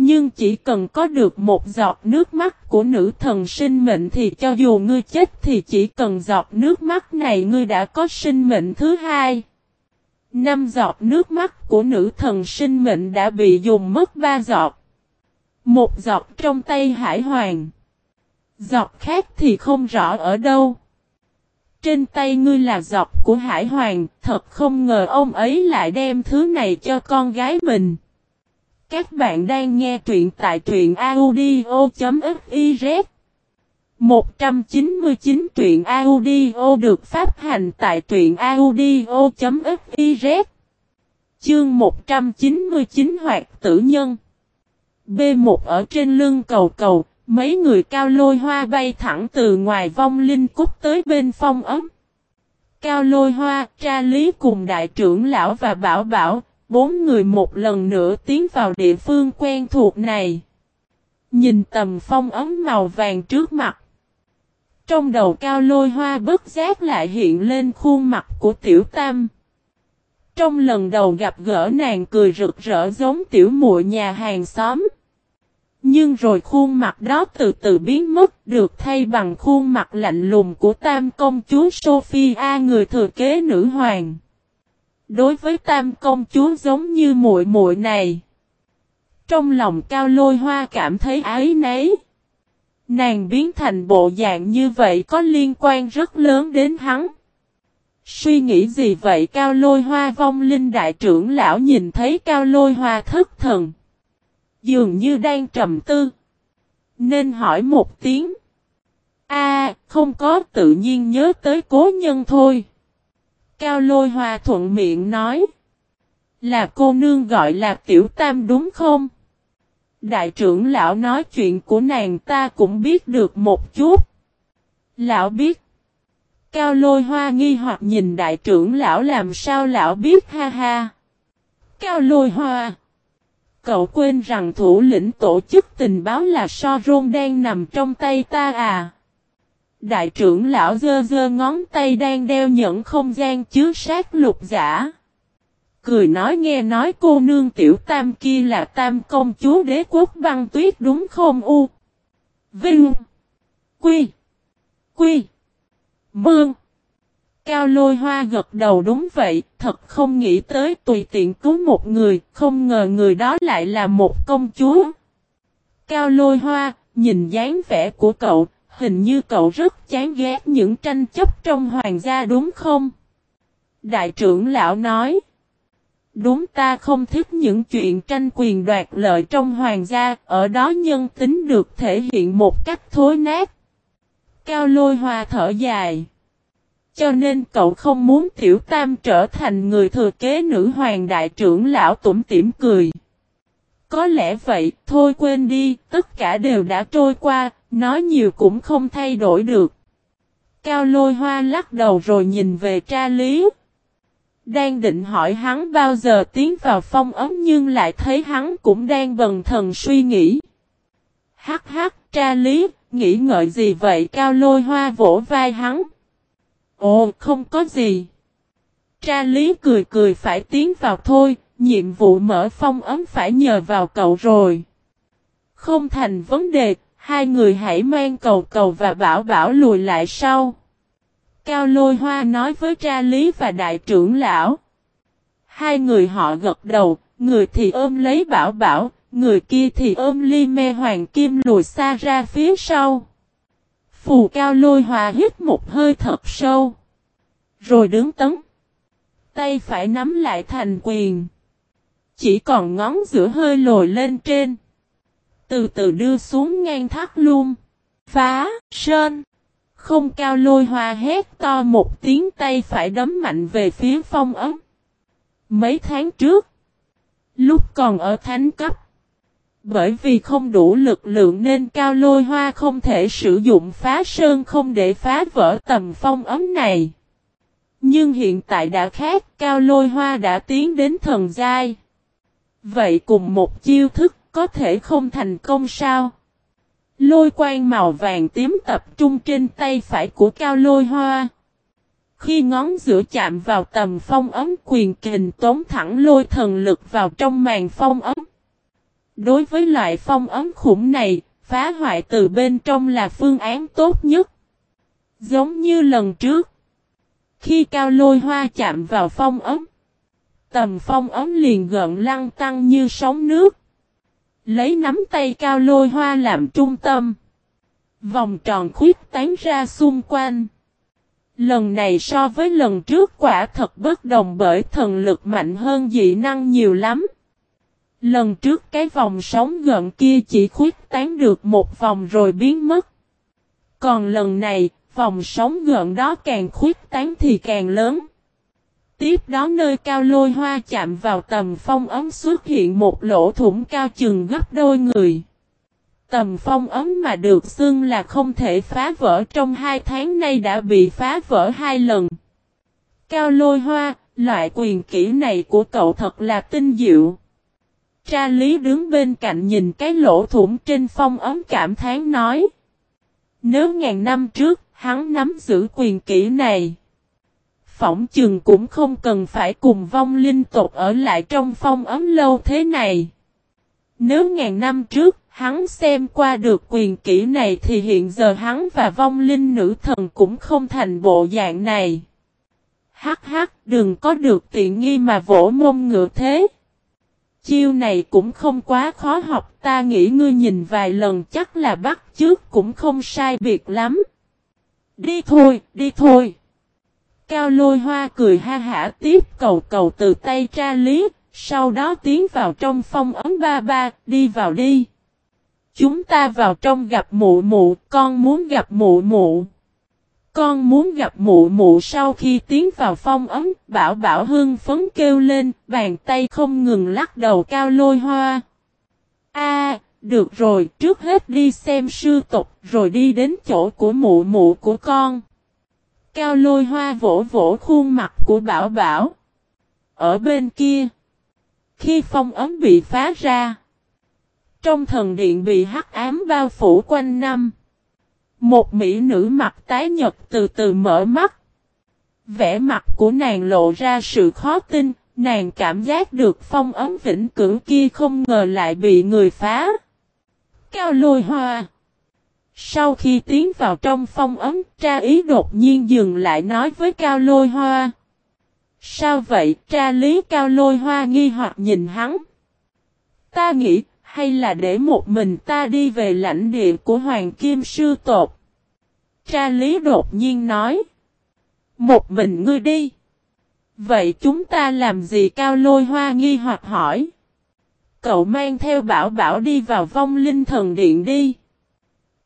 Nhưng chỉ cần có được một giọt nước mắt của nữ thần sinh mệnh thì cho dù ngươi chết thì chỉ cần giọt nước mắt này ngươi đã có sinh mệnh thứ hai. Năm giọt nước mắt của nữ thần sinh mệnh đã bị dùng mất ba giọt. Một giọt trong tay hải hoàng. Giọt khác thì không rõ ở đâu. Trên tay ngươi là giọt của hải hoàng, thật không ngờ ông ấy lại đem thứ này cho con gái mình. Các bạn đang nghe truyện tại truyện audio.fiz 199 truyện audio được phát hành tại truyện audio.fiz Chương 199 Hoạt tử nhân. B1 ở trên lưng cầu cầu, mấy người cao lôi hoa bay thẳng từ ngoài vong linh cút tới bên phong ấm. Cao lôi hoa, tra lý cùng đại trưởng lão và bảo bảo, Bốn người một lần nữa tiến vào địa phương quen thuộc này. Nhìn tầm phong ấm màu vàng trước mặt. Trong đầu cao lôi hoa bất giác lại hiện lên khuôn mặt của tiểu tam. Trong lần đầu gặp gỡ nàng cười rực rỡ giống tiểu muội nhà hàng xóm. Nhưng rồi khuôn mặt đó từ từ biến mất, được thay bằng khuôn mặt lạnh lùng của tam công chúa Sophia, người thừa kế nữ hoàng. Đối với tam công chúa giống như muội muội này. Trong lòng cao lôi hoa cảm thấy ái nấy. Nàng biến thành bộ dạng như vậy có liên quan rất lớn đến hắn. Suy nghĩ gì vậy cao lôi hoa vong linh đại trưởng lão nhìn thấy cao lôi hoa thất thần. Dường như đang trầm tư. Nên hỏi một tiếng. A, không có tự nhiên nhớ tới cố nhân thôi. Cao lôi hoa thuận miệng nói. Là cô nương gọi là tiểu tam đúng không? Đại trưởng lão nói chuyện của nàng ta cũng biết được một chút. Lão biết. Cao lôi hoa nghi hoặc nhìn đại trưởng lão làm sao lão biết ha ha. Cao lôi hoa. Cậu quên rằng thủ lĩnh tổ chức tình báo là so rôn đang nằm trong tay ta à. Đại trưởng lão dơ dơ ngón tay đang đeo nhẫn không gian chứa sát lục giả. Cười nói nghe nói cô nương tiểu tam kia là tam công chúa đế quốc băng tuyết đúng không u? Vinh. Quy. Quy. Mương. Cao lôi hoa gật đầu đúng vậy, thật không nghĩ tới tùy tiện cứu một người, không ngờ người đó lại là một công chúa. Cao lôi hoa, nhìn dáng vẻ của cậu, hình như cậu rất chán ghét những tranh chấp trong hoàng gia đúng không? Đại trưởng lão nói. Đúng ta không thích những chuyện tranh quyền đoạt lợi trong hoàng gia, ở đó nhân tính được thể hiện một cách thối nát. Cao lôi hoa thở dài. Cho nên cậu không muốn tiểu tam trở thành người thừa kế nữ hoàng đại trưởng lão tủm tỉm cười. Có lẽ vậy, thôi quên đi, tất cả đều đã trôi qua, nói nhiều cũng không thay đổi được. Cao lôi hoa lắc đầu rồi nhìn về tra lý. Đang định hỏi hắn bao giờ tiến vào phong ấm nhưng lại thấy hắn cũng đang bần thần suy nghĩ. Hắc hắc, tra lý, nghĩ ngợi gì vậy cao lôi hoa vỗ vai hắn. Ồ, không có gì. Tra lý cười cười phải tiến vào thôi, nhiệm vụ mở phong ấm phải nhờ vào cậu rồi. Không thành vấn đề, hai người hãy mang cầu cầu và bảo bảo lùi lại sau. Cao lôi hoa nói với tra lý và đại trưởng lão. Hai người họ gật đầu, người thì ôm lấy bảo bảo, người kia thì ôm ly me hoàng kim lùi xa ra phía sau. Phù cao lôi hoa hít một hơi thật sâu. Rồi đứng tấn. Tay phải nắm lại thành quyền. Chỉ còn ngón giữa hơi lồi lên trên. Từ từ đưa xuống ngang thắt luôn. Phá, sơn. Không cao lôi hoa hét to một tiếng tay phải đấm mạnh về phía phong ấm. Mấy tháng trước. Lúc còn ở thánh cấp. Bởi vì không đủ lực lượng nên cao lôi hoa không thể sử dụng phá sơn không để phá vỡ tầm phong ấm này. Nhưng hiện tại đã khác, cao lôi hoa đã tiến đến thần giai. Vậy cùng một chiêu thức có thể không thành công sao? Lôi quang màu vàng tím tập trung trên tay phải của cao lôi hoa. Khi ngón giữa chạm vào tầm phong ấm quyền kình tốn thẳng lôi thần lực vào trong màn phong ấm. Đối với loại phong ấm khủng này, phá hoại từ bên trong là phương án tốt nhất. Giống như lần trước. Khi cao lôi hoa chạm vào phong ấm, tầm phong ấm liền gợn lăng tăng như sóng nước. Lấy nắm tay cao lôi hoa làm trung tâm. Vòng tròn khuyết tán ra xung quanh. Lần này so với lần trước quả thật bất đồng bởi thần lực mạnh hơn dị năng nhiều lắm. Lần trước cái vòng sóng gợn kia chỉ khuyết tán được một vòng rồi biến mất. Còn lần này, vòng sóng gợn đó càng khuyết tán thì càng lớn. Tiếp đó nơi cao lôi hoa chạm vào tầm phong ấm xuất hiện một lỗ thủng cao chừng gấp đôi người. Tầm phong ấm mà được xưng là không thể phá vỡ trong hai tháng nay đã bị phá vỡ hai lần. Cao lôi hoa, loại quyền kỹ này của cậu thật là tinh diệu. Tra lý đứng bên cạnh nhìn cái lỗ thủng trên phong ấm cảm thán nói. Nếu ngàn năm trước, hắn nắm giữ quyền kỹ này. Phỏng chừng cũng không cần phải cùng vong linh tộc ở lại trong phong ấm lâu thế này. Nếu ngàn năm trước, hắn xem qua được quyền kỹ này thì hiện giờ hắn và vong linh nữ thần cũng không thành bộ dạng này. Hắc hắc, đừng có được tiện nghi mà vỗ mông ngựa thế. Chiêu này cũng không quá khó học, ta nghĩ ngươi nhìn vài lần chắc là bắt trước cũng không sai biệt lắm. Đi thôi, đi thôi. Cao lôi hoa cười ha hả tiếp cầu cầu từ tay tra lý, sau đó tiến vào trong phong ấm ba ba, đi vào đi. Chúng ta vào trong gặp mụ mụ, con muốn gặp mụ mụ. Con muốn gặp mụ mụ sau khi tiến vào phong ấm, bảo bảo hương phấn kêu lên, bàn tay không ngừng lắc đầu cao lôi hoa. A, được rồi, trước hết đi xem sư tục, rồi đi đến chỗ của mụ mụ của con. Cao lôi hoa vỗ vỗ khuôn mặt của bảo bảo. Ở bên kia, khi phong ấm bị phá ra, trong thần điện bị hắc ám bao phủ quanh năm. Một mỹ nữ mặt tái nhật từ từ mở mắt. Vẻ mặt của nàng lộ ra sự khó tin, nàng cảm giác được phong ấm vĩnh cửu kia không ngờ lại bị người phá. Cao lôi hoa. Sau khi tiến vào trong phong ấm, tra ý đột nhiên dừng lại nói với cao lôi hoa. Sao vậy, tra lý cao lôi hoa nghi hoặc nhìn hắn. Ta nghĩ, hay là để một mình ta đi về lãnh địa của Hoàng Kim Sư Tột. Tra lý đột nhiên nói. Một mình ngươi đi. Vậy chúng ta làm gì cao lôi hoa nghi hoặc hỏi. Cậu mang theo bảo bảo đi vào vong linh thần điện đi.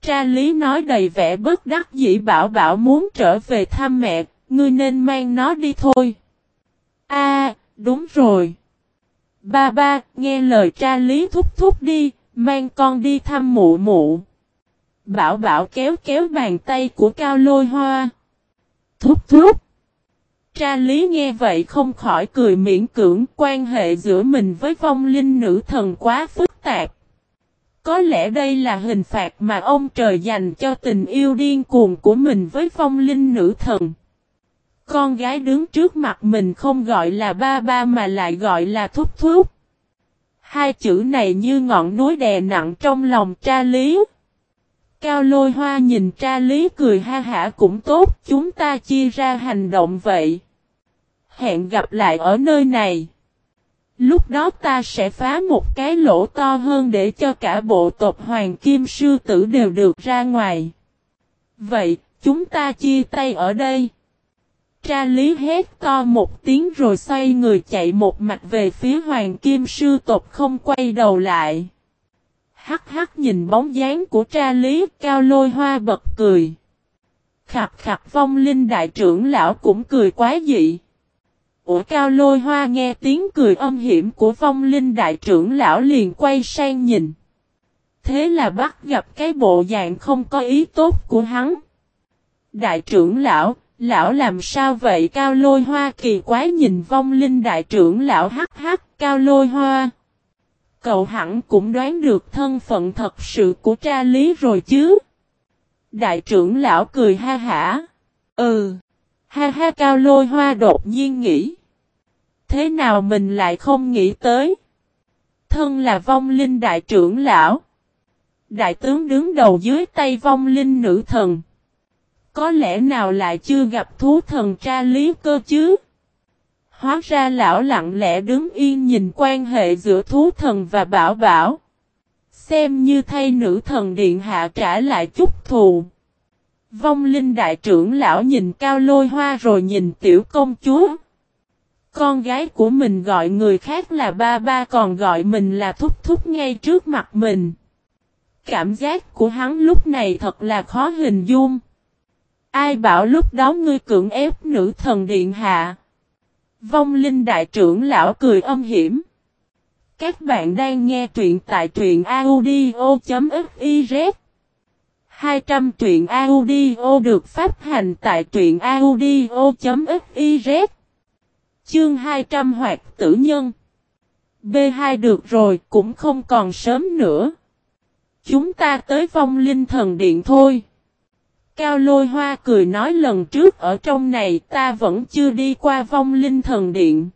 Tra lý nói đầy vẻ bất đắc dĩ bảo bảo muốn trở về thăm mẹ, ngươi nên mang nó đi thôi. A, đúng rồi. Ba ba, nghe lời tra lý thúc thúc đi, mang con đi thăm mụ mụ. Bảo bảo kéo kéo bàn tay của cao lôi hoa. Thúc thúc. Tra lý nghe vậy không khỏi cười miễn cưỡng quan hệ giữa mình với vong linh nữ thần quá phức tạp. Có lẽ đây là hình phạt mà ông trời dành cho tình yêu điên cuồng của mình với phong linh nữ thần. Con gái đứng trước mặt mình không gọi là ba ba mà lại gọi là thúc thúc. Hai chữ này như ngọn núi đè nặng trong lòng tra lý. Cao lôi hoa nhìn tra lý cười ha hả cũng tốt, chúng ta chia ra hành động vậy. Hẹn gặp lại ở nơi này. Lúc đó ta sẽ phá một cái lỗ to hơn để cho cả bộ tộc Hoàng Kim Sư Tử đều được ra ngoài. Vậy, chúng ta chia tay ở đây. Tra lý hét to một tiếng rồi xoay người chạy một mạch về phía Hoàng Kim Sư tộc không quay đầu lại. Hắc hắc nhìn bóng dáng của tra lý cao lôi hoa bật cười. Khặt khặt vong linh đại trưởng lão cũng cười quá dị. Ủa cao lôi hoa nghe tiếng cười âm hiểm của vong linh đại trưởng lão liền quay sang nhìn. Thế là bắt gặp cái bộ dạng không có ý tốt của hắn. Đại trưởng lão, lão làm sao vậy cao lôi hoa kỳ quái nhìn vong linh đại trưởng lão hắc hắc cao lôi hoa. Cậu hẳn cũng đoán được thân phận thật sự của tra lý rồi chứ. Đại trưởng lão cười ha hả. Ừ. Ha ha, cao lôi hoa đột nhiên nghĩ. Thế nào mình lại không nghĩ tới? Thân là vong linh đại trưởng lão. Đại tướng đứng đầu dưới tay vong linh nữ thần. Có lẽ nào lại chưa gặp thú thần tra lý cơ chứ? Hóa ra lão lặng lẽ đứng yên nhìn quan hệ giữa thú thần và bảo bảo. Xem như thay nữ thần điện hạ trả lại chút thù. Vong linh đại trưởng lão nhìn cao lôi hoa rồi nhìn tiểu công chúa. Con gái của mình gọi người khác là ba ba, còn gọi mình là thúc thúc ngay trước mặt mình. Cảm giác của hắn lúc này thật là khó hình dung. Ai bảo lúc đó ngươi cưỡng ép nữ thần điện hạ. Vong linh đại trưởng lão cười âm hiểm. Các bạn đang nghe truyện tại truyện audio.fif 200 truyện audio được phát hành tại truyện audio.fiz Chương 200 hoạt tử nhân B2 được rồi cũng không còn sớm nữa. Chúng ta tới vong linh thần điện thôi. Cao lôi hoa cười nói lần trước ở trong này ta vẫn chưa đi qua vong linh thần điện.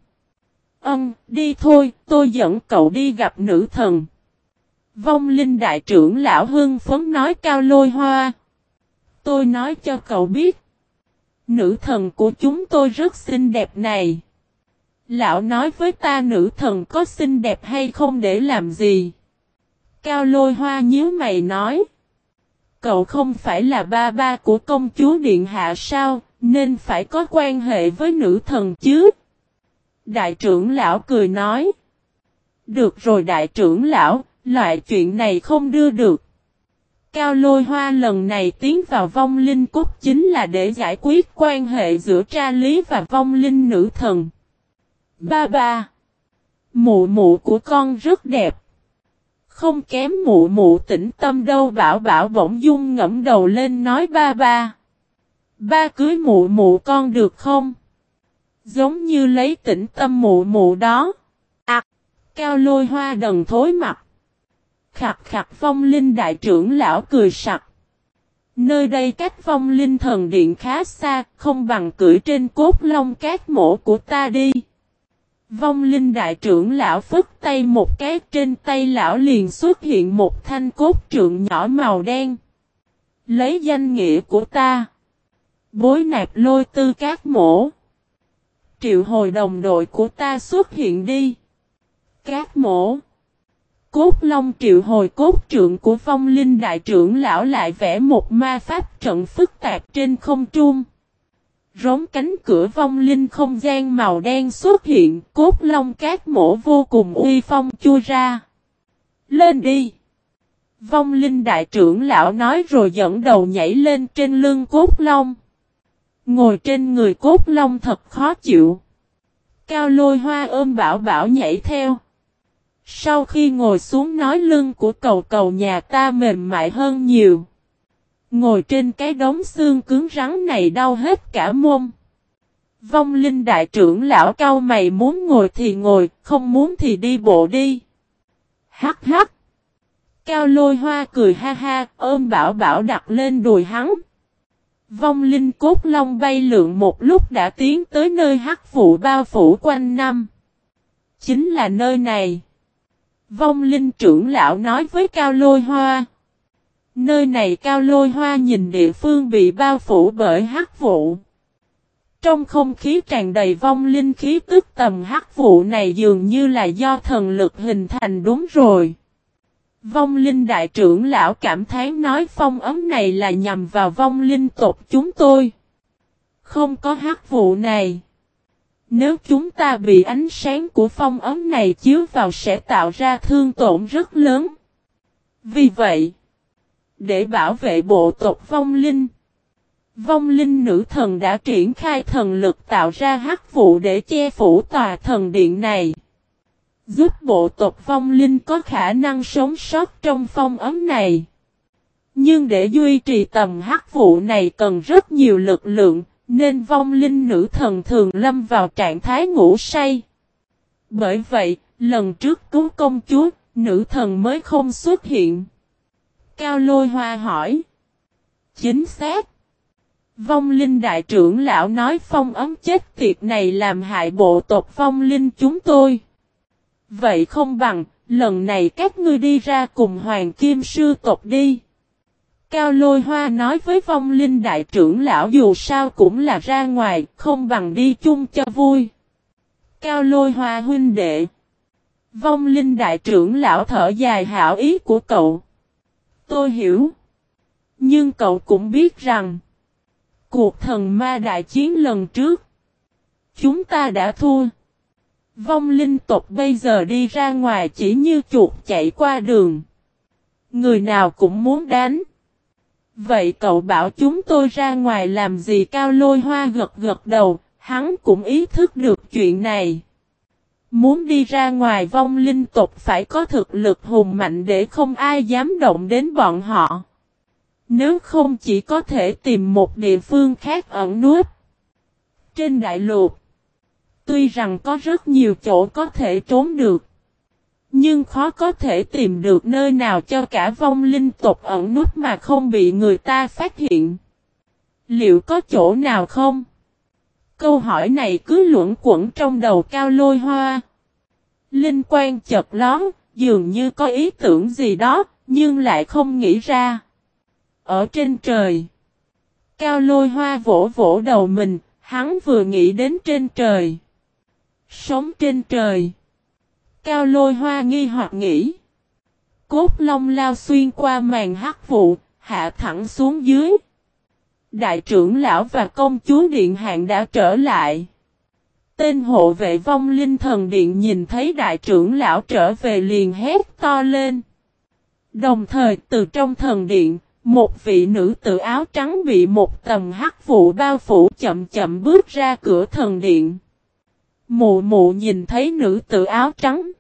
Ân, đi thôi, tôi dẫn cậu đi gặp nữ thần. Vong linh đại trưởng lão hưng phấn nói cao lôi hoa. Tôi nói cho cậu biết. Nữ thần của chúng tôi rất xinh đẹp này. Lão nói với ta nữ thần có xinh đẹp hay không để làm gì. Cao lôi hoa nhíu mày nói. Cậu không phải là ba ba của công chúa Điện Hạ sao, nên phải có quan hệ với nữ thần chứ. Đại trưởng lão cười nói. Được rồi đại trưởng lão, loại chuyện này không đưa được. Cao lôi hoa lần này tiến vào vong linh cốt chính là để giải quyết quan hệ giữa tra lý và vong linh nữ thần. Ba ba. Mụ mụ của con rất đẹp. Không kém mụ mụ tĩnh tâm đâu bảo bảo bỗng dung ngẫm đầu lên nói ba ba. Ba cưới mụ mụ con được không? Giống như lấy tĩnh tâm mụ mụ đó. À, cao lôi hoa đần thối mặt. Khặt khặt phong linh đại trưởng lão cười sặc. Nơi đây cách phong linh thần điện khá xa, không bằng cưỡi trên cốt long cát mổ của ta đi. Vong linh đại trưởng lão phất tay một cái trên tay lão liền xuất hiện một thanh cốt trượng nhỏ màu đen. Lấy danh nghĩa của ta. Bối nạp lôi tư cát mổ. Triệu hồi đồng đội của ta xuất hiện đi. Cát mổ cốt long triệu hồi cốt trượng của vong linh đại trưởng lão lại vẽ một ma pháp trận phức tạp trên không trung. Rống cánh cửa vong linh không gian màu đen xuất hiện, cốt long cát mổ vô cùng uy phong chui ra. Lên đi! Vong linh đại trưởng lão nói rồi dẫn đầu nhảy lên trên lưng cốt long. Ngồi trên người cốt long thật khó chịu. Cao lôi hoa ôm bảo bảo nhảy theo. Sau khi ngồi xuống nói lưng của cầu cầu nhà ta mềm mại hơn nhiều. Ngồi trên cái đống xương cứng rắn này đau hết cả mông. Vong linh đại trưởng lão cao mày muốn ngồi thì ngồi, không muốn thì đi bộ đi. Hắc hắc. Cao lôi hoa cười ha ha, ôm bảo bảo đặt lên đùi hắn. Vong linh cốt long bay lượn một lúc đã tiến tới nơi hắc vụ bao phủ quanh năm. Chính là nơi này. Vong linh trưởng lão nói với Cao Lôi Hoa. Nơi này Cao Lôi Hoa nhìn địa phương bị bao phủ bởi hắc vụ. Trong không khí tràn đầy vong linh khí tức tầm hắc vụ này dường như là do thần lực hình thành đúng rồi. Vong linh đại trưởng lão cảm thán nói phong ấm này là nhằm vào vong linh tộc chúng tôi. Không có hắc vụ này. Nếu chúng ta bị ánh sáng của phong ấm này chiếu vào sẽ tạo ra thương tổn rất lớn. Vì vậy, để bảo vệ bộ tộc vong linh, vong linh nữ thần đã triển khai thần lực tạo ra hắc vụ để che phủ tòa thần điện này. Giúp bộ tộc vong linh có khả năng sống sót trong phong ấm này. Nhưng để duy trì tầm hắc vụ này cần rất nhiều lực lượng, nên vong linh nữ thần thường lâm vào trạng thái ngủ say. Bởi vậy, lần trước cứu công chúa, nữ thần mới không xuất hiện. Cao lôi hoa hỏi. Chính xác. Vong linh đại trưởng lão nói phong ấm chết tiệt này làm hại bộ tộc vong linh chúng tôi. Vậy không bằng, lần này các ngươi đi ra cùng hoàng kim sư tộc đi. Cao lôi hoa nói với vong linh đại trưởng lão dù sao cũng là ra ngoài, không bằng đi chung cho vui. Cao lôi hoa huynh đệ. Vong linh đại trưởng lão thở dài hảo ý của cậu. Tôi hiểu. Nhưng cậu cũng biết rằng, cuộc thần ma đại chiến lần trước, chúng ta đã thua. Vong linh tộc bây giờ đi ra ngoài chỉ như chuột chạy qua đường. Người nào cũng muốn đánh. Vậy cậu bảo chúng tôi ra ngoài làm gì cao lôi hoa gật gật đầu, hắn cũng ý thức được chuyện này. Muốn đi ra ngoài vong linh tộc phải có thực lực hùng mạnh để không ai dám động đến bọn họ. Nếu không chỉ có thể tìm một địa phương khác ẩn núp. Trên đại lục, tuy rằng có rất nhiều chỗ có thể trốn được. Nhưng khó có thể tìm được nơi nào cho cả vong linh tộc ẩn nút mà không bị người ta phát hiện. Liệu có chỗ nào không? Câu hỏi này cứ luẩn quẩn trong đầu cao lôi hoa. Linh quan chật lón, dường như có ý tưởng gì đó, nhưng lại không nghĩ ra. Ở trên trời. Cao lôi hoa vỗ vỗ đầu mình, hắn vừa nghĩ đến trên trời. Sống trên trời. Cao lôi hoa nghi hoặc nghĩ. Cốt long lao xuyên qua màn hắc vụ, hạ thẳng xuống dưới. Đại trưởng lão và công chúa điện hạng đã trở lại. Tên hộ vệ vong linh thần điện nhìn thấy đại trưởng lão trở về liền hét to lên. Đồng thời từ trong thần điện, một vị nữ tử áo trắng bị một tầm hắc vụ bao phủ chậm chậm bước ra cửa thần điện. Mụ mụ nhìn thấy nữ tử áo trắng.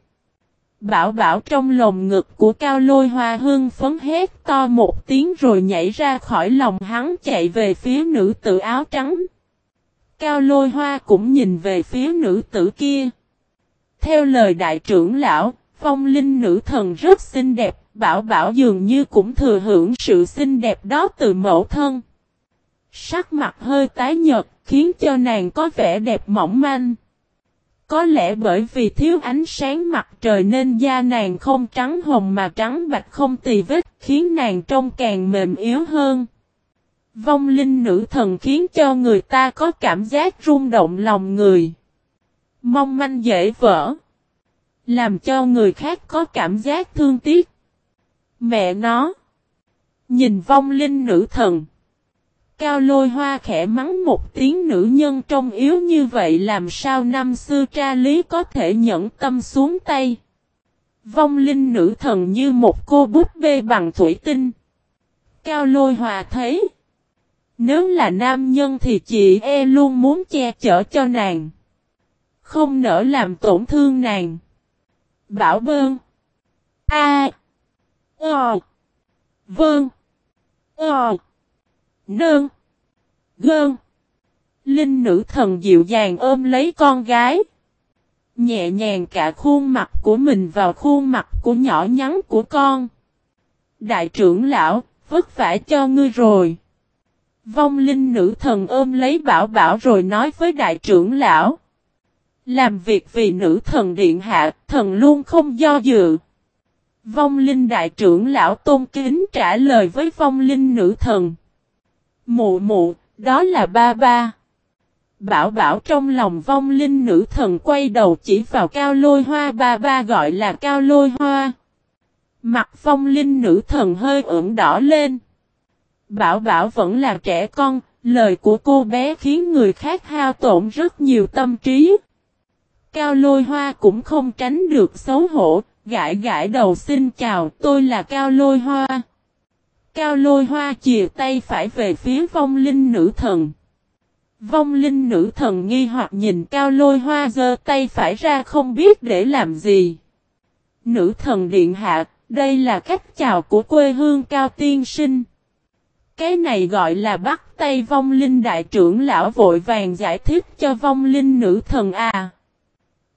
Bảo bảo trong lồng ngực của cao lôi hoa hương phấn hét to một tiếng rồi nhảy ra khỏi lòng hắn chạy về phía nữ tử áo trắng. Cao lôi hoa cũng nhìn về phía nữ tử kia. Theo lời đại trưởng lão, phong linh nữ thần rất xinh đẹp, bảo bảo dường như cũng thừa hưởng sự xinh đẹp đó từ mẫu thân. Sắc mặt hơi tái nhợt, khiến cho nàng có vẻ đẹp mỏng manh. Có lẽ bởi vì thiếu ánh sáng mặt trời nên da nàng không trắng hồng mà trắng bạch không tì vết, khiến nàng trông càng mềm yếu hơn. Vong linh nữ thần khiến cho người ta có cảm giác rung động lòng người. Mong manh dễ vỡ. Làm cho người khác có cảm giác thương tiếc. Mẹ nó. Nhìn vong linh nữ thần. Cao lôi hoa khẽ mắng một tiếng nữ nhân trông yếu như vậy làm sao năm xưa tra lý có thể nhẫn tâm xuống tay. Vong linh nữ thần như một cô búp bê bằng thủy tinh. Cao lôi hòa thấy. Nếu là nam nhân thì chị e luôn muốn che chở cho nàng. Không nỡ làm tổn thương nàng. Bảo bơn. A. Ờ. Vơn. Ờ. Nương. Gơn. Linh nữ thần dịu dàng ôm lấy con gái. Nhẹ nhàng cả khuôn mặt của mình vào khuôn mặt của nhỏ nhắn của con. Đại trưởng lão, vất vả cho ngươi rồi. Vong linh nữ thần ôm lấy bảo bảo rồi nói với đại trưởng lão. Làm việc vì nữ thần điện hạ, thần luôn không do dự. Vong linh đại trưởng lão tôn kính trả lời với vong linh nữ thần. Mụ mụ, đó là ba ba. Bảo bảo trong lòng vong linh nữ thần quay đầu chỉ vào cao lôi hoa ba ba gọi là cao lôi hoa. Mặt vong linh nữ thần hơi ửng đỏ lên. Bảo bảo vẫn là trẻ con, lời của cô bé khiến người khác hao tổn rất nhiều tâm trí. Cao lôi hoa cũng không tránh được xấu hổ, gãi gãi đầu xin chào tôi là Cao lôi hoa. Cao lôi hoa chìa tay phải về phía vong linh nữ thần. Vong linh nữ thần nghi hoặc nhìn cao lôi hoa giơ tay phải ra không biết để làm gì. Nữ thần điện hạ, đây là cách chào của quê hương cao tiên sinh. Cái này gọi là bắt tay vong linh đại trưởng lão vội vàng giải thích cho vong linh nữ thần à.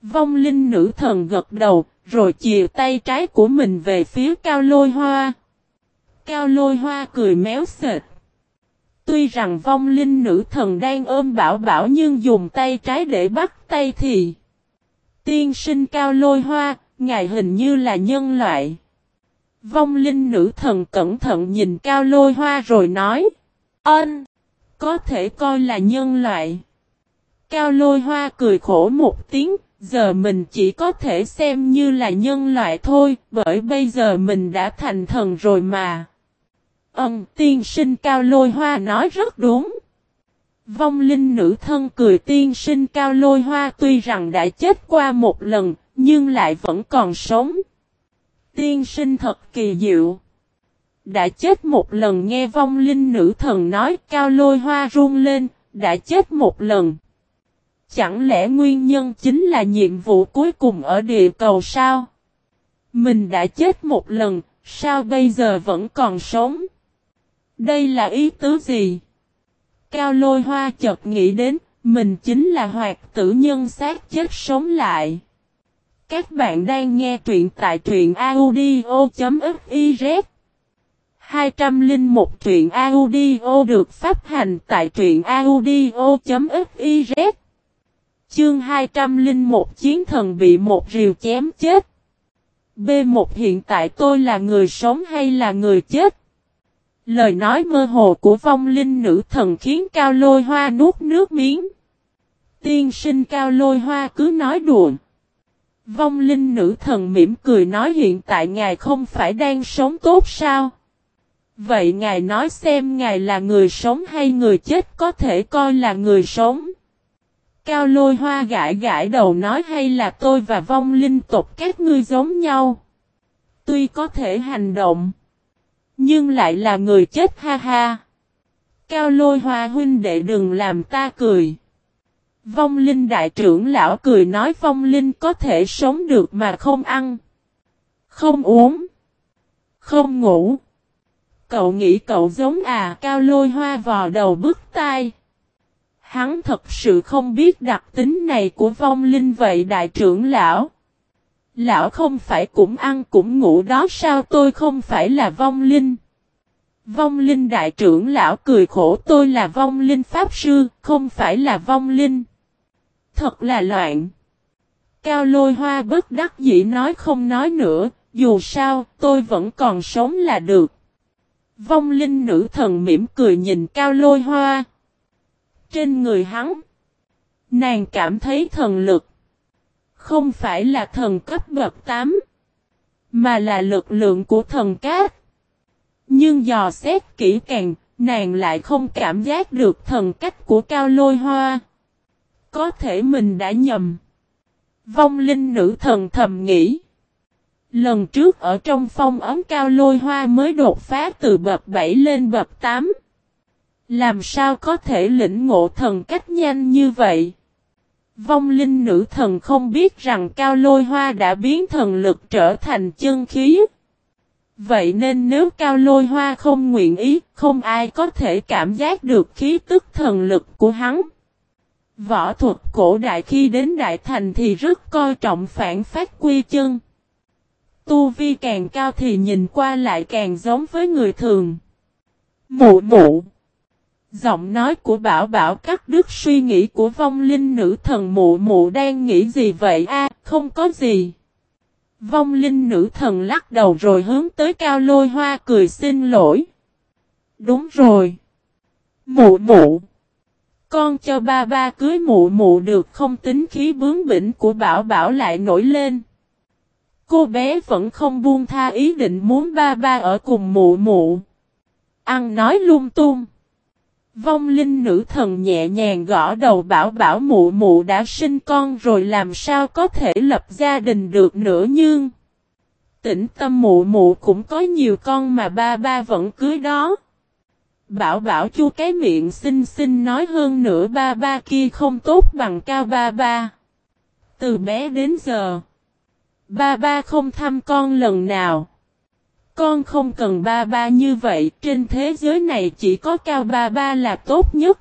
Vong linh nữ thần gật đầu, rồi chìa tay trái của mình về phía cao lôi hoa. Cao lôi hoa cười méo sệt. Tuy rằng vong linh nữ thần đang ôm bảo bảo nhưng dùng tay trái để bắt tay thì. Tiên sinh cao lôi hoa, ngài hình như là nhân loại. Vong linh nữ thần cẩn thận nhìn cao lôi hoa rồi nói. Ân, có thể coi là nhân loại. Cao lôi hoa cười khổ một tiếng, giờ mình chỉ có thể xem như là nhân loại thôi, bởi bây giờ mình đã thành thần rồi mà. Ân tiên sinh cao lôi hoa nói rất đúng. Vong linh nữ thân cười tiên sinh cao lôi hoa tuy rằng đã chết qua một lần, nhưng lại vẫn còn sống. Tiên sinh thật kỳ diệu. Đã chết một lần nghe vong linh nữ thần nói cao lôi hoa run lên, đã chết một lần. Chẳng lẽ nguyên nhân chính là nhiệm vụ cuối cùng ở địa cầu sao? Mình đã chết một lần, sao bây giờ vẫn còn sống? Đây là ý tứ gì? Cao lôi hoa chợt nghĩ đến, mình chính là hoạt tử nhân xác chết sống lại. Các bạn đang nghe truyện tại truyện audio.fiz 201 truyện audio được phát hành tại truyện audio.fiz Chương 201 chiến thần bị một rìu chém chết B1 hiện tại tôi là người sống hay là người chết? Lời nói mơ hồ của vong linh nữ thần khiến cao lôi hoa nuốt nước miếng. Tiên sinh cao lôi hoa cứ nói đùa. Vong linh nữ thần mỉm cười nói hiện tại ngài không phải đang sống tốt sao? Vậy ngài nói xem ngài là người sống hay người chết có thể coi là người sống. Cao lôi hoa gãi gãi đầu nói hay là tôi và vong linh tộc các ngươi giống nhau. Tuy có thể hành động. Nhưng lại là người chết ha ha. Cao lôi hoa huynh đệ đừng làm ta cười. Vong linh đại trưởng lão cười nói vong linh có thể sống được mà không ăn. Không uống. Không ngủ. Cậu nghĩ cậu giống à cao lôi hoa vò đầu bức tai. Hắn thật sự không biết đặc tính này của vong linh vậy đại trưởng lão. Lão không phải cũng ăn cũng ngủ đó sao tôi không phải là vong linh. Vong linh đại trưởng lão cười khổ tôi là vong linh pháp sư, không phải là vong linh. Thật là loạn. Cao lôi hoa bất đắc dĩ nói không nói nữa, dù sao tôi vẫn còn sống là được. Vong linh nữ thần mỉm cười nhìn cao lôi hoa. Trên người hắn, nàng cảm thấy thần lực. Không phải là thần cấp bậc 8, mà là lực lượng của thần cát. Nhưng dò xét kỹ càng, nàng lại không cảm giác được thần cách của cao lôi hoa. Có thể mình đã nhầm. Vong linh nữ thần thầm nghĩ. Lần trước ở trong phong ấm cao lôi hoa mới đột phá từ bậc 7 lên bậc 8. Làm sao có thể lĩnh ngộ thần cách nhanh như vậy? Vong linh nữ thần không biết rằng cao lôi hoa đã biến thần lực trở thành chân khí. Vậy nên nếu cao lôi hoa không nguyện ý, không ai có thể cảm giác được khí tức thần lực của hắn. Võ thuật cổ đại khi đến đại thành thì rất coi trọng phản phát quy chân. Tu vi càng cao thì nhìn qua lại càng giống với người thường. Mụ mụ. Giọng nói của bảo bảo cắt đứt suy nghĩ của vong linh nữ thần mụ mụ đang nghĩ gì vậy a không có gì. Vong linh nữ thần lắc đầu rồi hướng tới cao lôi hoa cười xin lỗi. Đúng rồi. Mụ mụ. Con cho ba ba cưới mụ mụ được không tính khí bướng bỉnh của bảo bảo lại nổi lên. Cô bé vẫn không buông tha ý định muốn ba ba ở cùng mụ mụ. Ăn nói lung tung. Vong linh nữ thần nhẹ nhàng gõ đầu bảo bảo mụ mụ đã sinh con rồi làm sao có thể lập gia đình được nữa nhưng. Tĩnh tâm mụ mụ cũng có nhiều con mà ba ba vẫn cưới đó. Bảo bảo chu cái miệng xinh xinh nói hơn nữa ba ba kia không tốt bằng cao ba ba. Từ bé đến giờ. Ba ba không thăm con lần nào. Con không cần ba ba như vậy, trên thế giới này chỉ có cao ba ba là tốt nhất.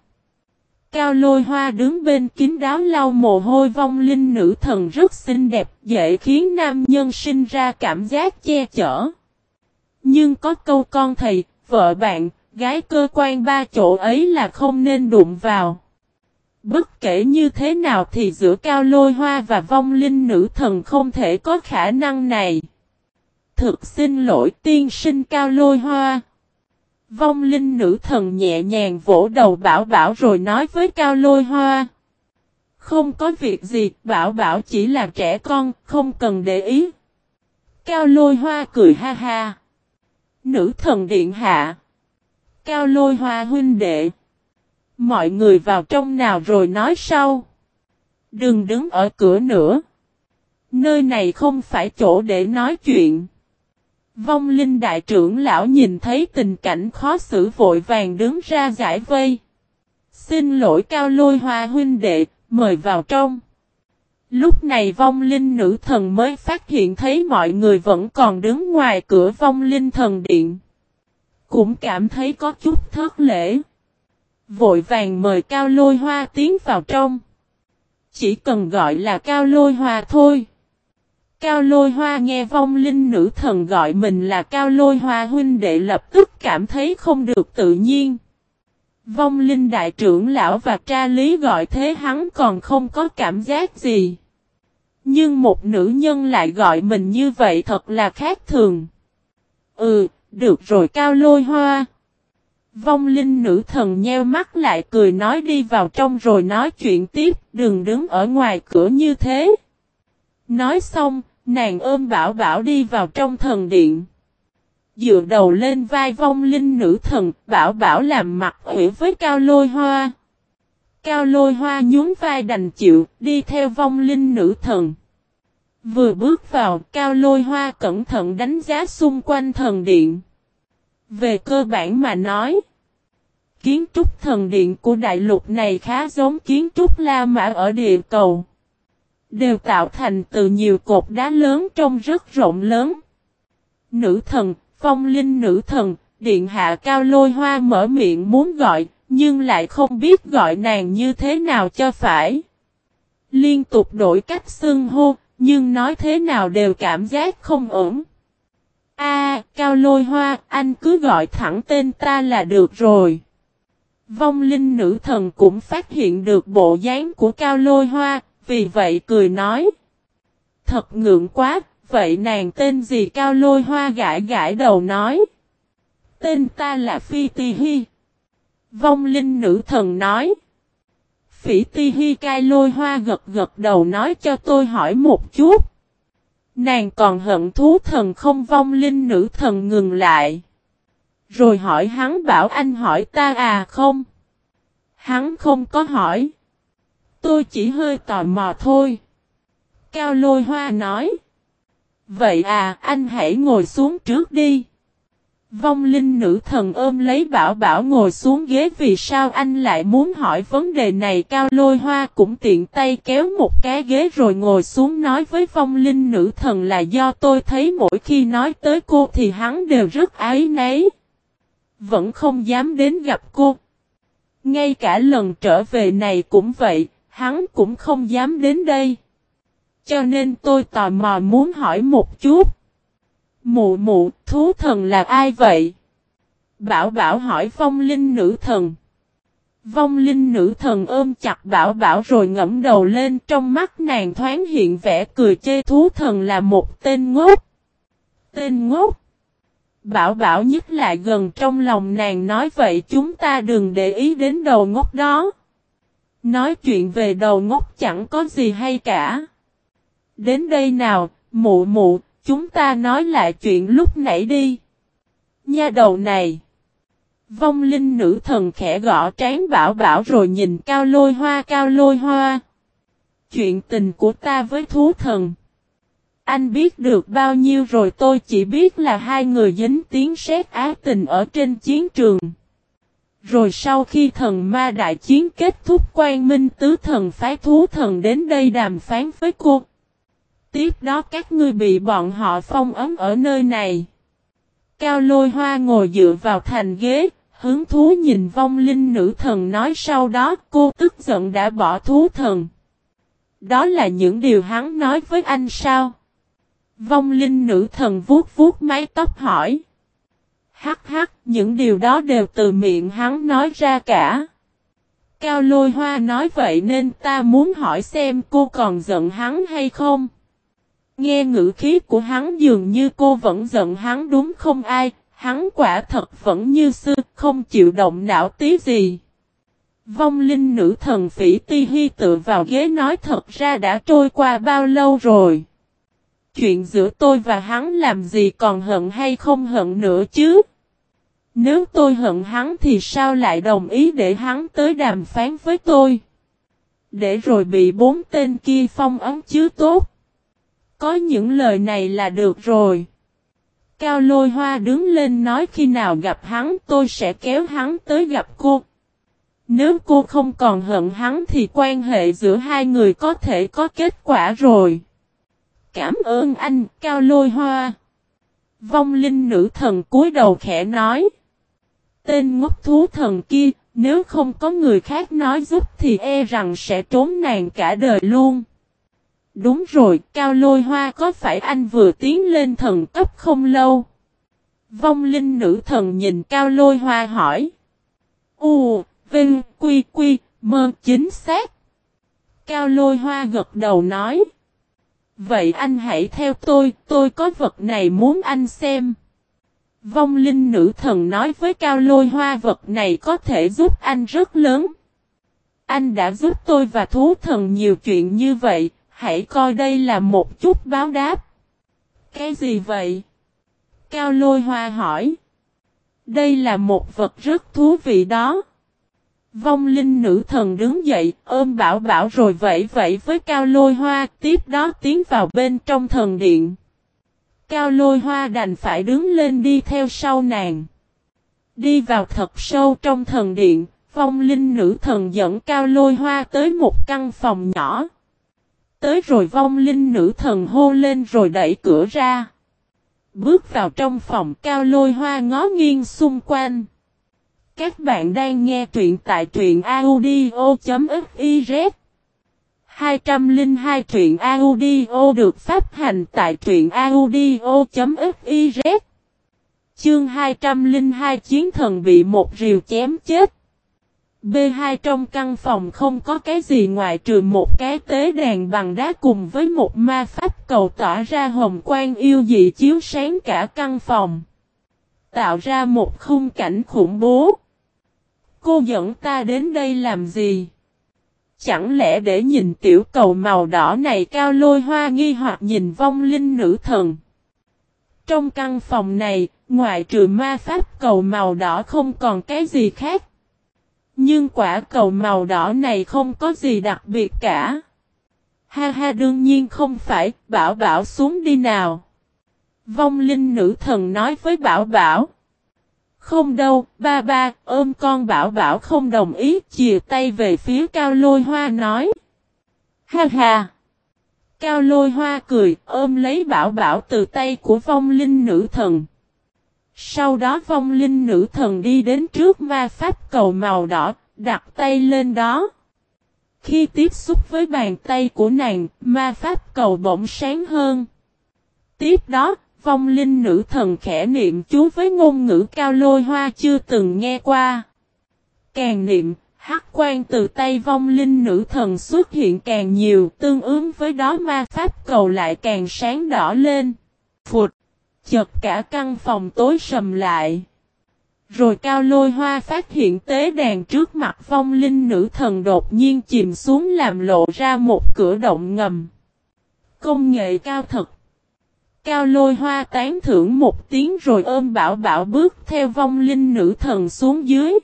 Cao lôi hoa đứng bên kín đáo lau mồ hôi vong linh nữ thần rất xinh đẹp, dễ khiến nam nhân sinh ra cảm giác che chở. Nhưng có câu con thầy, vợ bạn, gái cơ quan ba chỗ ấy là không nên đụng vào. Bất kể như thế nào thì giữa cao lôi hoa và vong linh nữ thần không thể có khả năng này. Thực xin lỗi tiên sinh cao lôi hoa. Vong linh nữ thần nhẹ nhàng vỗ đầu bảo bảo rồi nói với cao lôi hoa. Không có việc gì, bảo bảo chỉ là trẻ con, không cần để ý. Cao lôi hoa cười ha ha. Nữ thần điện hạ. Cao lôi hoa huynh đệ. Mọi người vào trong nào rồi nói sau. Đừng đứng ở cửa nữa. Nơi này không phải chỗ để nói chuyện. Vong linh đại trưởng lão nhìn thấy tình cảnh khó xử vội vàng đứng ra giải vây. Xin lỗi cao lôi hoa huynh đệ, mời vào trong. Lúc này vong linh nữ thần mới phát hiện thấy mọi người vẫn còn đứng ngoài cửa vong linh thần điện. Cũng cảm thấy có chút thất lễ. Vội vàng mời cao lôi hoa tiến vào trong. Chỉ cần gọi là cao lôi hoa thôi. Cao lôi hoa nghe vong linh nữ thần gọi mình là cao lôi hoa huynh đệ lập tức cảm thấy không được tự nhiên. Vong linh đại trưởng lão và tra lý gọi thế hắn còn không có cảm giác gì. Nhưng một nữ nhân lại gọi mình như vậy thật là khác thường. Ừ, được rồi cao lôi hoa. Vong linh nữ thần nheo mắt lại cười nói đi vào trong rồi nói chuyện tiếp, đừng đứng ở ngoài cửa như thế. Nói xong, nàng ôm bảo bảo đi vào trong thần điện. Dựa đầu lên vai vong linh nữ thần, bảo bảo làm mặt ủy với cao lôi hoa. Cao lôi hoa nhún vai đành chịu, đi theo vong linh nữ thần. Vừa bước vào, cao lôi hoa cẩn thận đánh giá xung quanh thần điện. Về cơ bản mà nói, kiến trúc thần điện của đại lục này khá giống kiến trúc La Mã ở địa cầu. Đều tạo thành từ nhiều cột đá lớn trông rất rộng lớn. Nữ thần, phong linh nữ thần, điện hạ cao lôi hoa mở miệng muốn gọi, nhưng lại không biết gọi nàng như thế nào cho phải. Liên tục đổi cách xưng hô, nhưng nói thế nào đều cảm giác không ổn. A, Cao Lôi Hoa, anh cứ gọi thẳng tên ta là được rồi. Vong linh nữ thần cũng phát hiện được bộ dáng của Cao Lôi Hoa, vì vậy cười nói. Thật ngượng quá, vậy nàng tên gì Cao Lôi Hoa gãi gãi đầu nói. Tên ta là Phi Tì Hi. Vong linh nữ thần nói. Phỉ ti hi cai lôi hoa gật gật đầu nói cho tôi hỏi một chút. Nàng còn hận thú thần không vong linh nữ thần ngừng lại. Rồi hỏi hắn bảo anh hỏi ta à không? Hắn không có hỏi. Tôi chỉ hơi tò mò thôi. Cao lôi hoa nói. Vậy à anh hãy ngồi xuống trước đi. Vong linh nữ thần ôm lấy bảo bảo ngồi xuống ghế vì sao anh lại muốn hỏi vấn đề này cao lôi hoa cũng tiện tay kéo một cái ghế rồi ngồi xuống nói với vong linh nữ thần là do tôi thấy mỗi khi nói tới cô thì hắn đều rất ái nấy. Vẫn không dám đến gặp cô. Ngay cả lần trở về này cũng vậy, hắn cũng không dám đến đây. Cho nên tôi tò mò muốn hỏi một chút. Mụ mụ, thú thần là ai vậy? Bảo bảo hỏi vong linh nữ thần. Vong linh nữ thần ôm chặt bảo bảo rồi ngẫm đầu lên trong mắt nàng thoáng hiện vẻ cười chê thú thần là một tên ngốc. Tên ngốc. Bảo bảo nhất lại gần trong lòng nàng nói vậy chúng ta đừng để ý đến đầu ngốc đó. Nói chuyện về đầu ngốc chẳng có gì hay cả. Đến đây nào, mụ mụ, chúng ta nói lại chuyện lúc nãy đi. Nha đầu này. Vong linh nữ thần khẽ gõ trán bảo bảo rồi nhìn cao lôi hoa cao lôi hoa. Chuyện tình của ta với thú thần. Anh biết được bao nhiêu rồi tôi chỉ biết là hai người dính tiếng sét ác tình ở trên chiến trường. Rồi sau khi thần ma đại chiến kết thúc quan minh tứ thần phái thú thần đến đây đàm phán với cô. Tiếp đó các ngươi bị bọn họ phong ấm ở nơi này. Cao lôi hoa ngồi dựa vào thành ghế, hướng thú nhìn vong linh nữ thần nói sau đó cô tức giận đã bỏ thú thần. Đó là những điều hắn nói với anh sao? Vong linh nữ thần vuốt vuốt mái tóc hỏi. Hắc hắc, những điều đó đều từ miệng hắn nói ra cả. Cao lôi hoa nói vậy nên ta muốn hỏi xem cô còn giận hắn hay không? Nghe ngữ khí của hắn dường như cô vẫn giận hắn đúng không ai, hắn quả thật vẫn như xưa, không chịu động não tí gì. Vong linh nữ thần phỉ ti hi tự vào ghế nói thật ra đã trôi qua bao lâu rồi. Chuyện giữa tôi và hắn làm gì còn hận hay không hận nữa chứ? Nếu tôi hận hắn thì sao lại đồng ý để hắn tới đàm phán với tôi? Để rồi bị bốn tên kia phong ấn chứ tốt. Có những lời này là được rồi. Cao lôi hoa đứng lên nói khi nào gặp hắn tôi sẽ kéo hắn tới gặp cô. Nếu cô không còn hận hắn thì quan hệ giữa hai người có thể có kết quả rồi. Cảm ơn anh, Cao lôi hoa. Vong linh nữ thần cúi đầu khẽ nói. Tên ngốc thú thần kia, nếu không có người khác nói giúp thì e rằng sẽ trốn nàng cả đời luôn. Đúng rồi, Cao Lôi Hoa có phải anh vừa tiến lên thần cấp không lâu? Vong linh nữ thần nhìn Cao Lôi Hoa hỏi. U, Vinh, Quy, Quy, Mơ chính xác. Cao Lôi Hoa gật đầu nói. Vậy anh hãy theo tôi, tôi có vật này muốn anh xem. Vong linh nữ thần nói với Cao Lôi Hoa vật này có thể giúp anh rất lớn. Anh đã giúp tôi và thú thần nhiều chuyện như vậy, hãy coi đây là một chút báo đáp. Cái gì vậy? Cao lôi hoa hỏi. Đây là một vật rất thú vị đó. Vong linh nữ thần đứng dậy, ôm bảo bảo rồi vẫy vẫy với cao lôi hoa, tiếp đó tiến vào bên trong thần điện. Cao lôi hoa đành phải đứng lên đi theo sau nàng. Đi vào thật sâu trong thần điện, vong linh nữ thần dẫn cao lôi hoa tới một căn phòng nhỏ. Tới rồi vong linh nữ thần hô lên rồi đẩy cửa ra. Bước vào trong phòng cao lôi hoa ngó nghiêng xung quanh. Các bạn đang nghe truyện tại truyện audio.fiz 202 truyện audio được phát hành tại truyện audio.fiz Chương 202 chiến thần bị một rìu chém chết. B2 trong căn phòng không có cái gì ngoài trừ một cái tế đàn bằng đá cùng với một ma pháp cầu tỏa ra hồng quang yêu dị chiếu sáng cả căn phòng. Tạo ra một khung cảnh khủng bố. Cô dẫn ta đến đây làm gì? Chẳng lẽ để nhìn tiểu cầu màu đỏ này cao lôi hoa nghi hoặc nhìn vong linh nữ thần. Trong căn phòng này, ngoài trừ ma pháp cầu màu đỏ không còn cái gì khác. Nhưng quả cầu màu đỏ này không có gì đặc biệt cả. Ha ha đương nhiên không phải, bảo bảo xuống đi nào. Vong linh nữ thần nói với bảo bảo. Không đâu, ba ba, ôm con bảo bảo không đồng ý, chìa tay về phía cao lôi hoa nói. Ha ha! Cao lôi hoa cười, ôm lấy bảo bảo từ tay của vong linh nữ thần. Sau đó vong linh nữ thần đi đến trước ma pháp cầu màu đỏ, đặt tay lên đó. Khi tiếp xúc với bàn tay của nàng, ma pháp cầu bỗng sáng hơn. Tiếp đó, vong linh nữ thần khẽ niệm chú với ngôn ngữ cao lôi hoa chưa từng nghe qua. Càng niệm, hắc quan từ tay vong linh nữ thần xuất hiện càng nhiều, tương ứng với đó ma pháp cầu lại càng sáng đỏ lên. Phụt! Chợt cả căn phòng tối sầm lại. Rồi cao lôi hoa phát hiện tế đàn trước mặt vong linh nữ thần đột nhiên chìm xuống làm lộ ra một cửa động ngầm. Công nghệ cao thật. Cao lôi hoa tán thưởng một tiếng rồi ôm bảo bảo bước theo vong linh nữ thần xuống dưới.